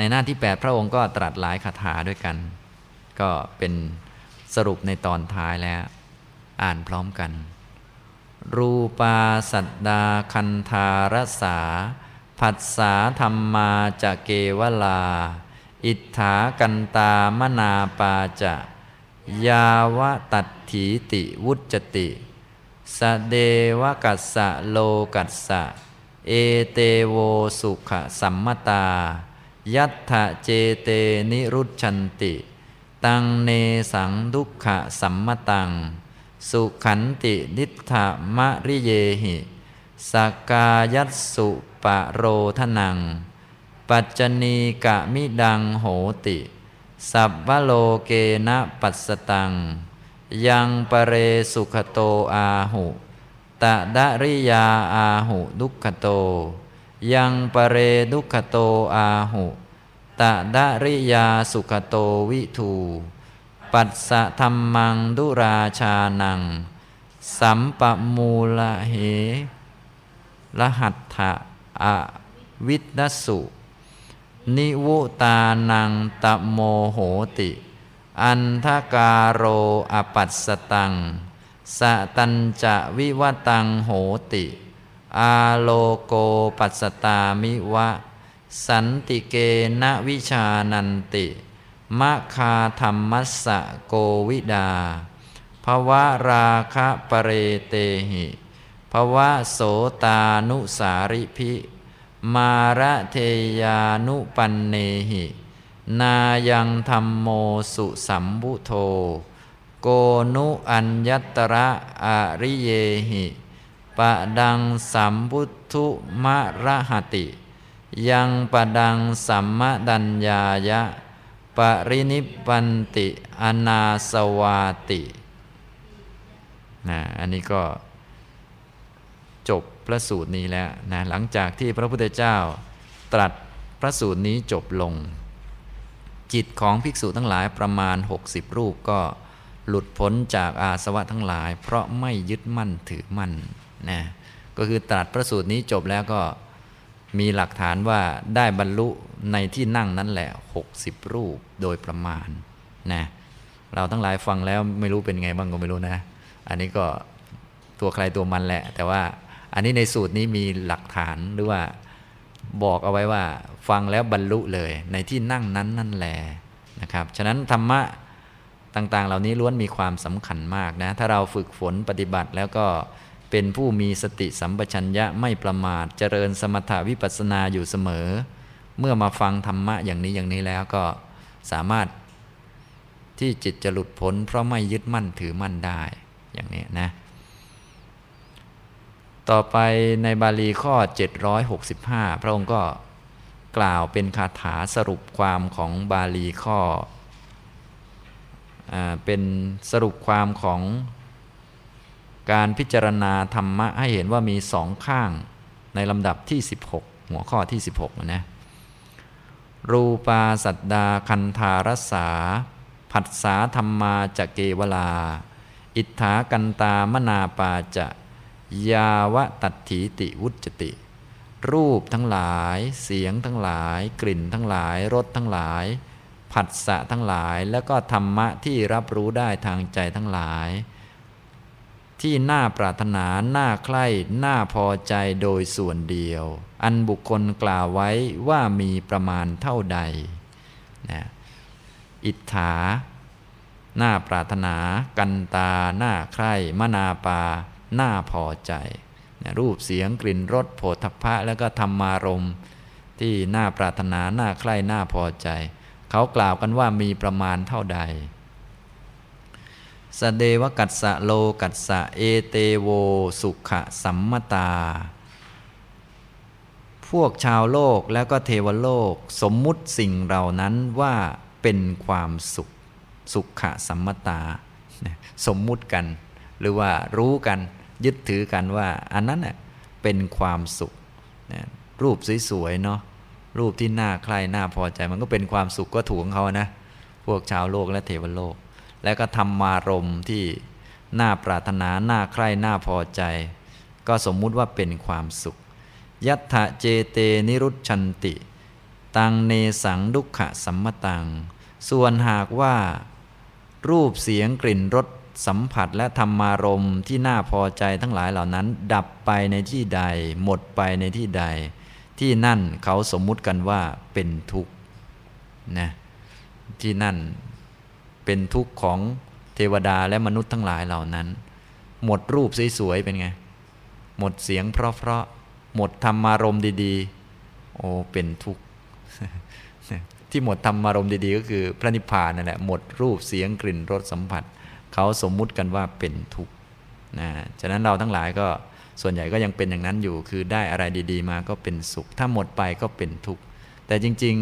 ในหน้าที่ 8 พระองค์ก็ตรัสหลายคาถาด้วยกัน ก็เป็นสรุปในตอนท้ายแล้ว อ่านพร้อมกัน รูปาสัตดาคันธารสา ผัสสาธรรมาจะเกวลา อิทธากันตามนาปาจะ ยาวตัดถีติวุจติสเดวกัสสะโลกัสสะ เอเตโวสุขสัมมตา ยัตถเจเตนิรุชันติ ตังเนสังดุกขะสัมมตัง สุขันตินิธามะริเยหิสกายัตสุปะโรทนัง ปัจจณีกะมิดังโหติ สัพวโลเกนะปัสตัง ยังปเรสุขโตอาหุตะดะริยาอาหุดุขโต ยังปเรดุขโตอาหุตะดะริยาสุขโตวิทูปัสสะธรรมังดุราชานัง สัมปมูละเหรหัตถะอวิทนสุ นิวุตานังตะโมโหติ อันทกาโรอปัสสตัง สตัญจะวิวตังโหติ อาโลโกปัสตามิวะ สันติเกณวิชานันติมะคาธรรมัสสะโกวิดาภวะราคะปเรเตหิภวะโสตานุสาริพิมาระเทยานุปันเนหิ นายังธรรมโมสุสัมบุโท โกนุอัญญตระอริเยหิ ปะดังสัมพุทธุมะระหติ ยังปะดังสัมมดัญญายะ ปรินิปันติอนาสวาตินะอันนี้ก็จบพระสูตรนี้แล้วนะหลังจากที่พระพุทธเจ้าตรัสพระสูตรนี้จบลง จิตของภิกษุทั้งหลายประมาณ 60 รูปก็หลุดพ้นจากอาสวะทั้งหลาย เพราะไม่ยึดมั่นถือมั่น นะก็คือตรัสพระสูตรนี้จบแล้วก็มีหลักฐานว่าได้บรรลุในที่นั่งนั้นแหละ 60 รูปโดยประมาณนะเราทั้งหลายฟังแล้วไม่รู้เป็นไงบ้างก็ไม่รู้นะ อันนี้ก็ตัวใครตัวมันแหละ แต่ว่าอันนี้ในสูตรนี้มีหลักฐานหรือว่าบอกเอาไว้ว่า ฟังแล้วบรรลุเลย ในที่นั่งนั้นนั่นแหละนะครับ ฉะนั้นธรรมะต่างๆ เหล่านี้ล้วนมีความสำคัญมากนะ ถ้าเราฝึกฝนปฏิบัติแล้วก็ เป็นผู้มีสติสัมปชัญญะไม่ประมาทเจริญสมถาวิปัสนาอยู่เสมอ เมื่อมาฟังธรรมะอย่างนี้อย่างนี้แล้วก็สามารถที่จิตจะหลุดพ้นเพราะไม่ยึดมั่นถือมั่นได้อย่างนี้นะ ต่อไปในบาลีข้อ 765 พระองค์ก็กล่าวเป็นคาถาสรุปความของบาลีข้ออเป็นสรุปความของ การพิจารณาธรรมะให้เห็นว่ามีสองข้างในลำดับที่ 16 หัวข้อที่ 16 นะ รูปาสัตดาคันธารสา ผัสสาธรรมาจะเกวลา อิทธากันตามนาปาจะ ยาวะตัดถีติวุจติ รูปทั้งหลาย เสียงทั้งหลาย กลิ่นทั้งหลาย รสทั้งหลาย ผัสสะทั้งหลาย แล้วก็ธรรมะที่รับรู้ได้ทางใจทั้งหลาย ที่น่าปรารถนา น่าใคร่ น่าพอใจโดยส่วนเดียว อันบุคคลกล่าวไว้ว่ามีประมาณเท่าใดนะอิทธา น่าปรารถนา กันตา น่าใคร่ มนาปา น่าพอใจนะรูปเสียงกลิ่นรสโผฏฐะแล้วก็ธรรมารมที่น่าปรารถนา น่าใคร่ น่าพอใจ เขากล่าวกันว่ามีประมาณเท่าใด สเดวกัสสะโลกัสสะเอเตโว สุขะสัมมตา พวกชาวโลกแล้วก็เทวโลกสมมุติสิ่งเหล่านั้นว่าเป็นความสุข สุขะสัมมตา สมมุติกัน หรือว่ารู้กันยึดถือกันว่า อันนั้นเป็นความสุข รูปสวยๆเนาะรูปที่น่าใคร่น่าพอใจมันก็เป็นความสุขก็ถูกของเขานะ พวกชาวโลกและเทวโลก แล้วก็ธรรมารมที่น่าปรารถนาน่าใคร่น่าพอใจ ก็สมมุติว่าเป็นความสุข ยัตถะเจเตนิรุชันติ ตังเนสังดุขะสัมมตัง ส่วนหากว่า รูปเสียงกลิ่นรสสัมผัสและธรรมารมที่น่าพอใจทั้งหลายเหล่านั้น ดับไปในที่ใด หมดไปในที่ใด ที่นั่นเขาสมมุติกันว่าเป็นทุกข์นะที่นั่น เป็นทุกข์ของเทวดาและมนุษย์ทั้งหลายเหล่านั้น หมดรูปสวยๆเป็นไง หมดเสียงเพราะๆหมดธรรมารมณ์ดีๆ โอ้เป็นทุกข์ที่หมดธรรมารมณ์ดีๆ ก็คือพระนิพพานนั่นแหละหมดรูปเสียงกลิ่นรสสัมผัส เขาสมมุติกันว่าเป็นทุกข์นะฉะนั้นเราทั้งหลายก็ส่วนใหญ่ก็ยังเป็นอย่างนั้นอยู่ คือได้อะไรดี ๆ มาก็เป็นสุข ถ้าหมดไปก็เป็นทุกข์แต่จริง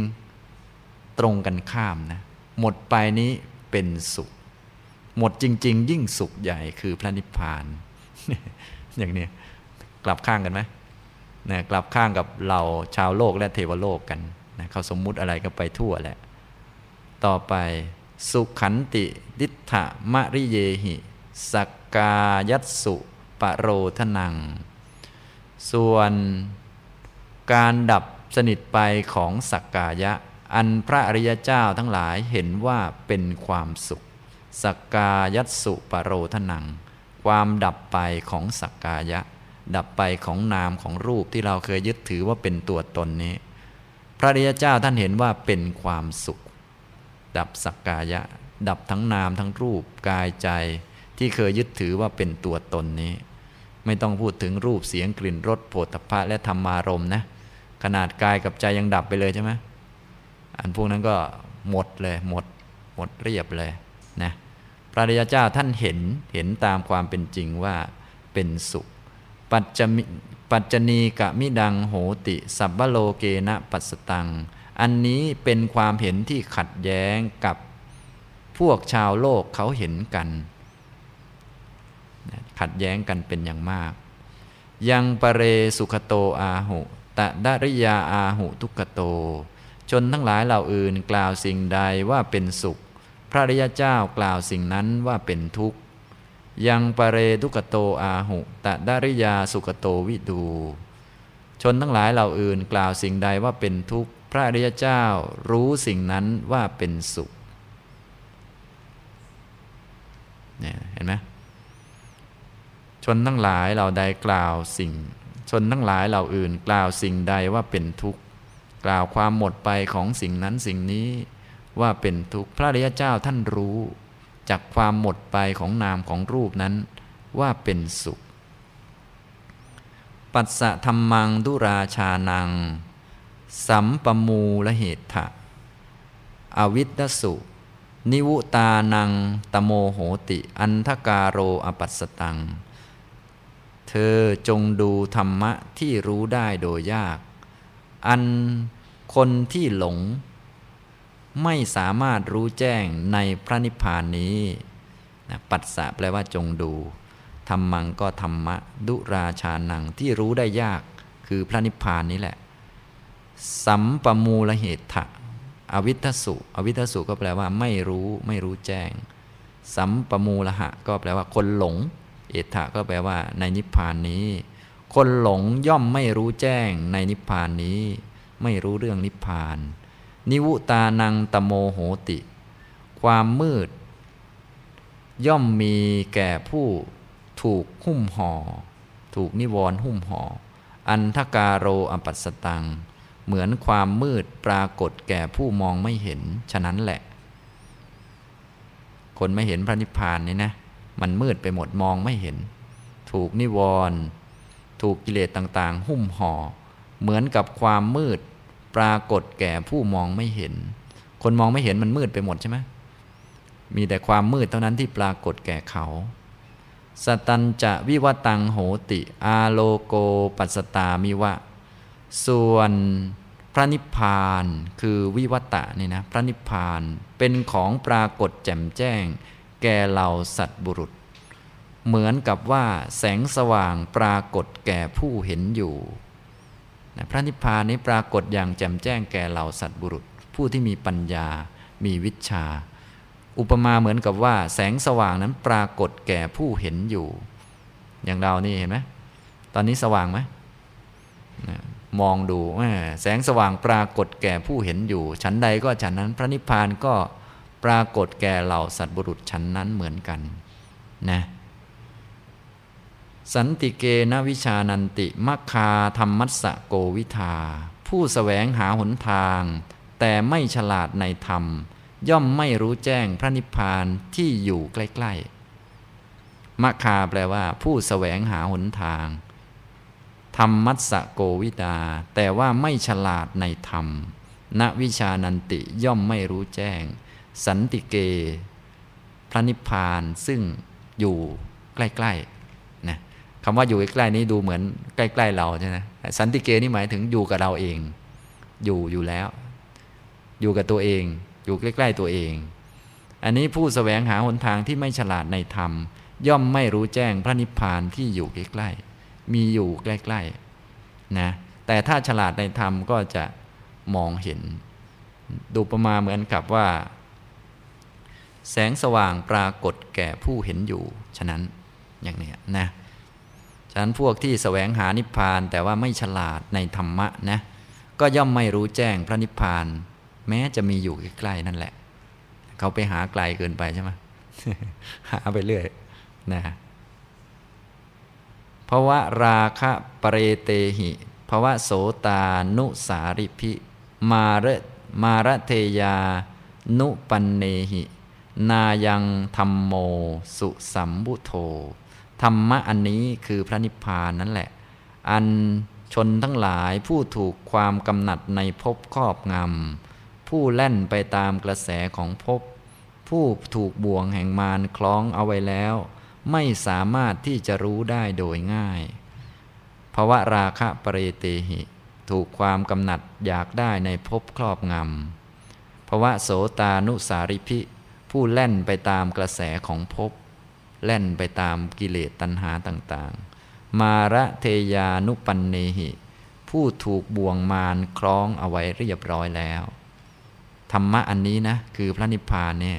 ๆตรงกันข้ามนะหมดไปนี้ เป็นสุข หมดจริง ๆ ยิ่งสุขใหญ่คือพระนิพพาน อย่างนี้กลับข้างกันไหมนะกลับข้างกับเราชาวโลกและเทวโลกกันนะเขาสมมุติอะไรก็ไปทั่วแหละ ต่อไปสุขันติดิษฐมะริเยหิสักกายัตสุปโรทนัง ส่วนการดับสนิทไปของสักกายะ อันพระอริยเจ้าทั้งหลายเห็นว่าเป็นความสุข สักกายัตสุปโรทนัง ความดับไปของสักกายะ ดับไปของนามของรูปที่เราเคยยึดถือว่าเป็นตัวตนนี้ พระอริยเจ้าท่านเห็นว่าเป็นความสุข ดับสักกายะ ดับทั้งนามทั้งรูปกายใจที่เคยยึดถือว่าเป็นตัวตนนี้ ไม่ต้องพูดถึงรูปเสียงกลิ่นรสโผฏฐะและธรรมารมณ์นะขนาดกายกับใจยังดับไปเลยใช่ไหม อันพวกนั้นก็หมดเลยหมด หมดเรียบเลยนะพระริยเจ้าท่านเห็นเห็นตามความเป็นจริงว่าเป็นสุข ปัจจมิปัจจณีกะมิดังโหติ สัพพโลเกนะปัสตัง อันนี้เป็นความเห็นที่ขัดแย้งกับพวกชาวโลกเขาเห็นกัน ขัดแย้งกันเป็นอย่างมาก ยังปเรสุขโตอาหุตะดริยาอาหุทุกโต ชนทั้งหลายเหล่าอื่นกล่าวสิ่งใดว่าเป็นสุข พระริยเจ้ากล่าวสิ่งนั้นว่าเป็นทุกข์ยังปเรทุกโตอาหุตะดาริยาสุขโตวิดู ชนทั้งหลายเหล่าอื่นกล่าวสิ่งใดว่าเป็นทุกข์ พระริยเจ้ารู้สิ่งนั้นว่าเป็นสุขเนี่ยเห็นไหมชนทั้งหลายเหล่าใดกล่าวสิ่ง ชนทั้งหลายเหล่าอื่นกล่าวสิ่งใดว่าเป็นทุกข์ กล่าวความหมดไปของสิ่งนั้นสิ่งนี้ ว่าเป็นทุกข์พระริยเจ้าท่านรู้จากความหมดไปของนามของรูปนั้น ว่าเป็นสุข ปัสสะธรรมังดุราชานัง สัมปมูละเหตุะอวิตสุ นิวุตานังตโมโหติ อันทกาโรอปัสสตัง เธอจงดูธรรมะที่รู้ได้โดยยาก อันคนที่หลง ไม่สามารถรู้แจ้งในพระนิพพานนี้นะปัสสะแปลว่าจงดูธรรมังก็ธรรมะ ดุราชานังที่รู้ได้ยากคือพระนิพพานนี้แหละ สัมปมูลเหตุะอวิทัสุ อวิทัสุก็แปลว่าไม่รู้ไม่รู้แจ้ง สัมปมูลหะ ก็แปลว่าคนหลง เอถะก็แปลว่าในนิพพานนี้ คนหลงย่อมไม่รู้แจ้งในนิพพานนี้ ไม่รู้เรื่องนิพพาน นิวุตานังตโมโหติ ความมืด ย่อมมีแก่ผู้ถูกหุ้มห่อถูกนิวรณ์หุ้มห่ออันทกาโรอปัสตัง เหมือนความมืดปรากฏแก่ผู้มองไม่เห็น ฉะนั้นแหละ คนไม่เห็นพระนิพพานนี่นะ มันมืดไปหมดมองไม่เห็น ถูกนิวรณ์ ถูกกิเลสต่าง ๆ หุ้มห่อ เหมือนกับความมืดปรากฏแก่ผู้มองไม่เห็น คนมองไม่เห็นมันมืดไปหมดใช่ไหมมีแต่ความมืดเท่านั้นที่ปรากฏแก่เขา สตันจะวิวตังโหติ อาโลโกปัสตามิวะ ส่วนพระนิพพานคือวิวัตะนี่นะ พระนิพพานเป็นของปรากฏแจ่มแจ้ง แก่เหล่าสัตบุรุษ เหมือนกับว่าแสงสว่างปรากฏแก่ผู้เห็นอยู่พระนิพพานนี้ปรากฏอย่างแจ่มแจ้งแก่เหล่าสัตว์บุรุษ ผู้ที่มีปัญญา มีวิชา อุปมาเหมือนกับว่า แสงสว่างนั้นปรากฏแก่ผู้เห็นอยู่ อย่างเรานี่เห็นไหมตอนนี้สว่างไหมมองดูแสงสว่างปรากฏแก่ผู้เห็นอยู่ฉันใดก็ฉันนั้น พระนิพพานก็ปรากฏแก่เหล่าสัตว์บุรุษชั้นนั้นเหมือนกัน นะ สันติเกนวิชานันติมัคคาธรรมัสสะโกวิทา ผู้สแสวงหาหนทาง แต่ไม่ฉลาดในธรรม ย่อมไม่รู้แจ้งพระนิพพานที่อยู่ใกล้ๆมัคคาแปลว่า ผู้สแสวงหาหนทาง ธรรมัสสะโกวิตาแต่ว่าไม่ฉลาดในธรรม ณวิชานันติย่อมไม่รู้แจ้ง สันติเก พระนิพพานซึ่งอยู่ใกล้ๆ คำว่าอยู่ใกล้ๆนี้ดูเหมือนใกล้ๆเราใช่ไหมสันติเกนี่หมายถึงอยู่กับเราเอง อยู่อยู่แล้ว อยู่กับตัวเอง อยู่ใกล้ๆตัวเอง อันนี้ผู้สแสวงหาหนทางที่ไม่ฉลาดในธรรม ย่อมไม่รู้แจ้งพระนิพพานที่อยู่ใกล้ๆมีอยู่ใกล้ๆนะแต่ถ้าฉลาดในธรรมก็จะมองเห็น ดูประมาเหมือนกับว่า แสงสว่างปรากฏแก่ผู้เห็นอยู่ ฉะนั้นอย่างนี้นะ ฉะนั้นพวกที่แสวงหานิพพานแต่ว่าไม่ฉลาดในธรรมะนะก็ย่อมไม่รู้แจ้งพระนิพพาน แม้จะมีอยู่ใกล้ๆนั่นแหละ เขาไปหาไกลเกินไปใช่ไหมหาไปเรื่อยนะภาวะราคะปเรเตหิภาวะโสตานุสาริพิ มาระมาระเทยา นุปันเนหิ นายังธรรมโม สุสัมบุโธ ธรรมะอันนี้คือพระนิพพานนั่นแหละ อันชนทั้งหลายผู้ถูกความกำหนัดในภพครอบงำ ผู้แล่นไปตามกระแสของภพ ผู้ถูกบ่วงแห่งมารคล้องเอาไว้แล้ว ไม่สามารถที่จะรู้ได้โดยง่ายภาวะราคะปรเตหิ ถูกความกำหนัดอยากได้ในภพครอบงำภาวะโสตานุสาริพิ ผู้แล่นไปตามกระแสของภพ แล่นไปตามกิเลสตัณหาต่างๆ มาระเทยานุปันเนหิ ผู้ถูกบ่วงมารคล้องเอาไว้เรียบร้อยแล้ว ธรรมะอันนี้นะ คือพระนิพพานเนี่ย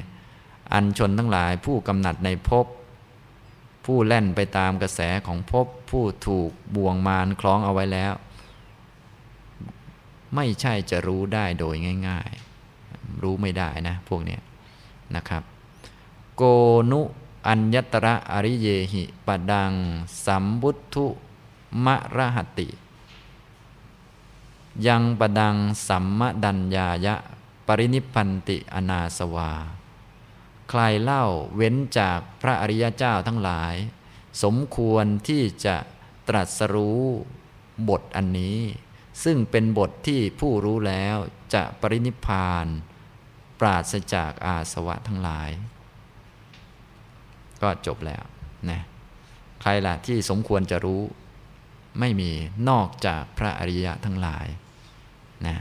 อันชนทั้งหลายผู้กำหนัดในภพผู้แล่นไปตามกระแสของภพผู้ถูกบ่วงมารคล้องเอาไว้แล้ว ไม่ใช่จะรู้ได้โดยง่าย ๆ รู้ไม่ได้นะ พวกเนี้ยนะครับ โกนุ อัญญตระอริเยหิปดัง สัมบุทุมะระหติ ยังปดังสัมมดัญญายะ ปรินิพันติอนาสวา ใครเล่าเว้นจากพระอริยเจ้าทั้งหลาย สมควรที่จะตรัสรู้บทอันนี้ ซึ่งเป็นบทที่ผู้รู้แล้วจะปรินิพาน ปราศจากอาสวะทั้งหลาย ก็จบแล้วนะใครล่ะที่สมควรจะรู้ ไม่มีนอกจากพระอริยะทั้งหลายนะ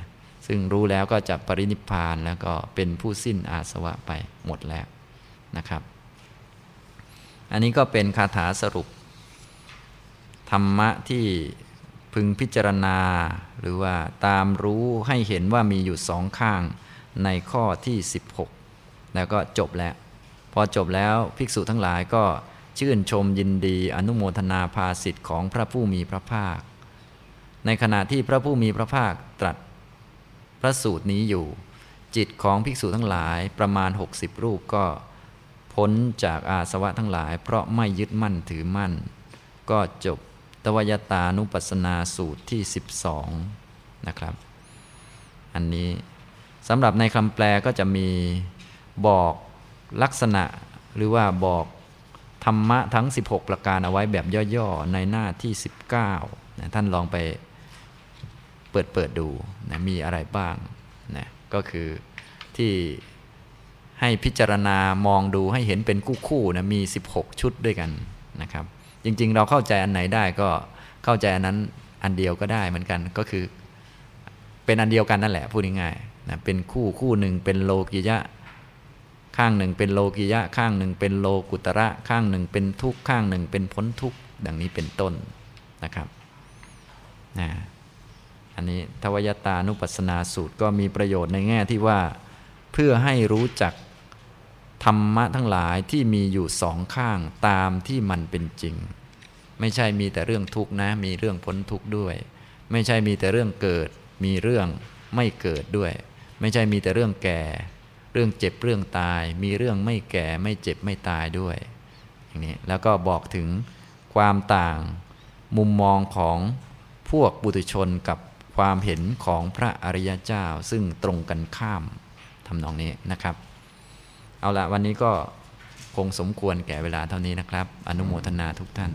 ซึ่งรู้แล้วก็จะปรินิพานแล้วก็เป็นผู้สิ้นอาสวะไปหมดแล้วนะครับ อันนี้ก็เป็นคาถาสรุป ธรรมะที่พึงพิจารณา หรือว่าตามรู้ให้เห็นว่ามีอยู่สองข้างในข้อที่ 16 แล้วก็จบแล้ว พอจบแล้วภิกษุทั้งหลายก็ชื่นชมยินดีอนุโมทนาภาสิทธิ์ของพระผู้มีพระภาค ในขณะที่พระผู้มีพระภาคตรัสพระสูตรนี้อยู่ จิตของภิกษุทั้งหลายประมาณ 60 รูปก็พ้นจากอาสวะทั้งหลาย เพราะไม่ยึดมั่นถือมั่น ก็จบตวยตานุปัสนาสูตรที่ 12 นะครับ อันนี้สำหรับในคำแปลก็จะมีบอก ลักษณะหรือว่าบอกธรรมะทั้ง 16 ประการเอาไว้แบบย่อๆ ในหน้าที่ 19นะท่านลองไปเปิดเปิดดูนะมีอะไรบ้างนะก็คือที่ให้พิจารณามองดูให้เห็นเป็นคู่ๆนะมี 16 ชุดด้วยกันนะครับ จริงๆ เราเข้าใจอันไหนได้ก็เข้าใจอันนั้นอันเดียวก็ได้เหมือนกันก็คือ เป็นอันเดียวกันนั่นแหละพูดง่ายๆนะเป็นคู่คู่หนึ่งเป็นโลกิยะ ข้างหนึ่งเป็นโลกิยะ ข้างหนึ่งเป็นโลกุตระ ข้างหนึ่งเป็นทุกข้างหนึ่งเป็นพ้นทุกดังนี้เป็นต้นนะครับนะอันนี้ทวยตานุปัสนาสูตรก็มีประโยชน์ในแง่ที่ว่าเพื่อให้รู้จักธรรมะทั้งหลายที่มีอยู่สองข้างตามที่มันเป็นจริง ไม่ใช่มีแต่เรื่องทุกข์นะ มีเรื่องพ้นทุกข์ด้วย ไม่ใช่มีแต่เรื่องเกิด มีเรื่องไม่เกิดด้วย ไม่ใช่มีแต่เรื่องแก่ รื่องเจ็บเรื่องตาย มีเรื่องไม่แก่ไม่เจ็บไม่ตายด้วยอย่างนี้แล้วก็บอกถึงความต่างมุมมองของพวกบุตุชนกับความเห็นของพระอริยเจ้าซึ่งตรงกันข้ามทำนองนี้นะครับ เอาละวันนี้ก็คงสมควรแก่เวลาเท่านี้นะครับ อนุโมทนาทุกท่าน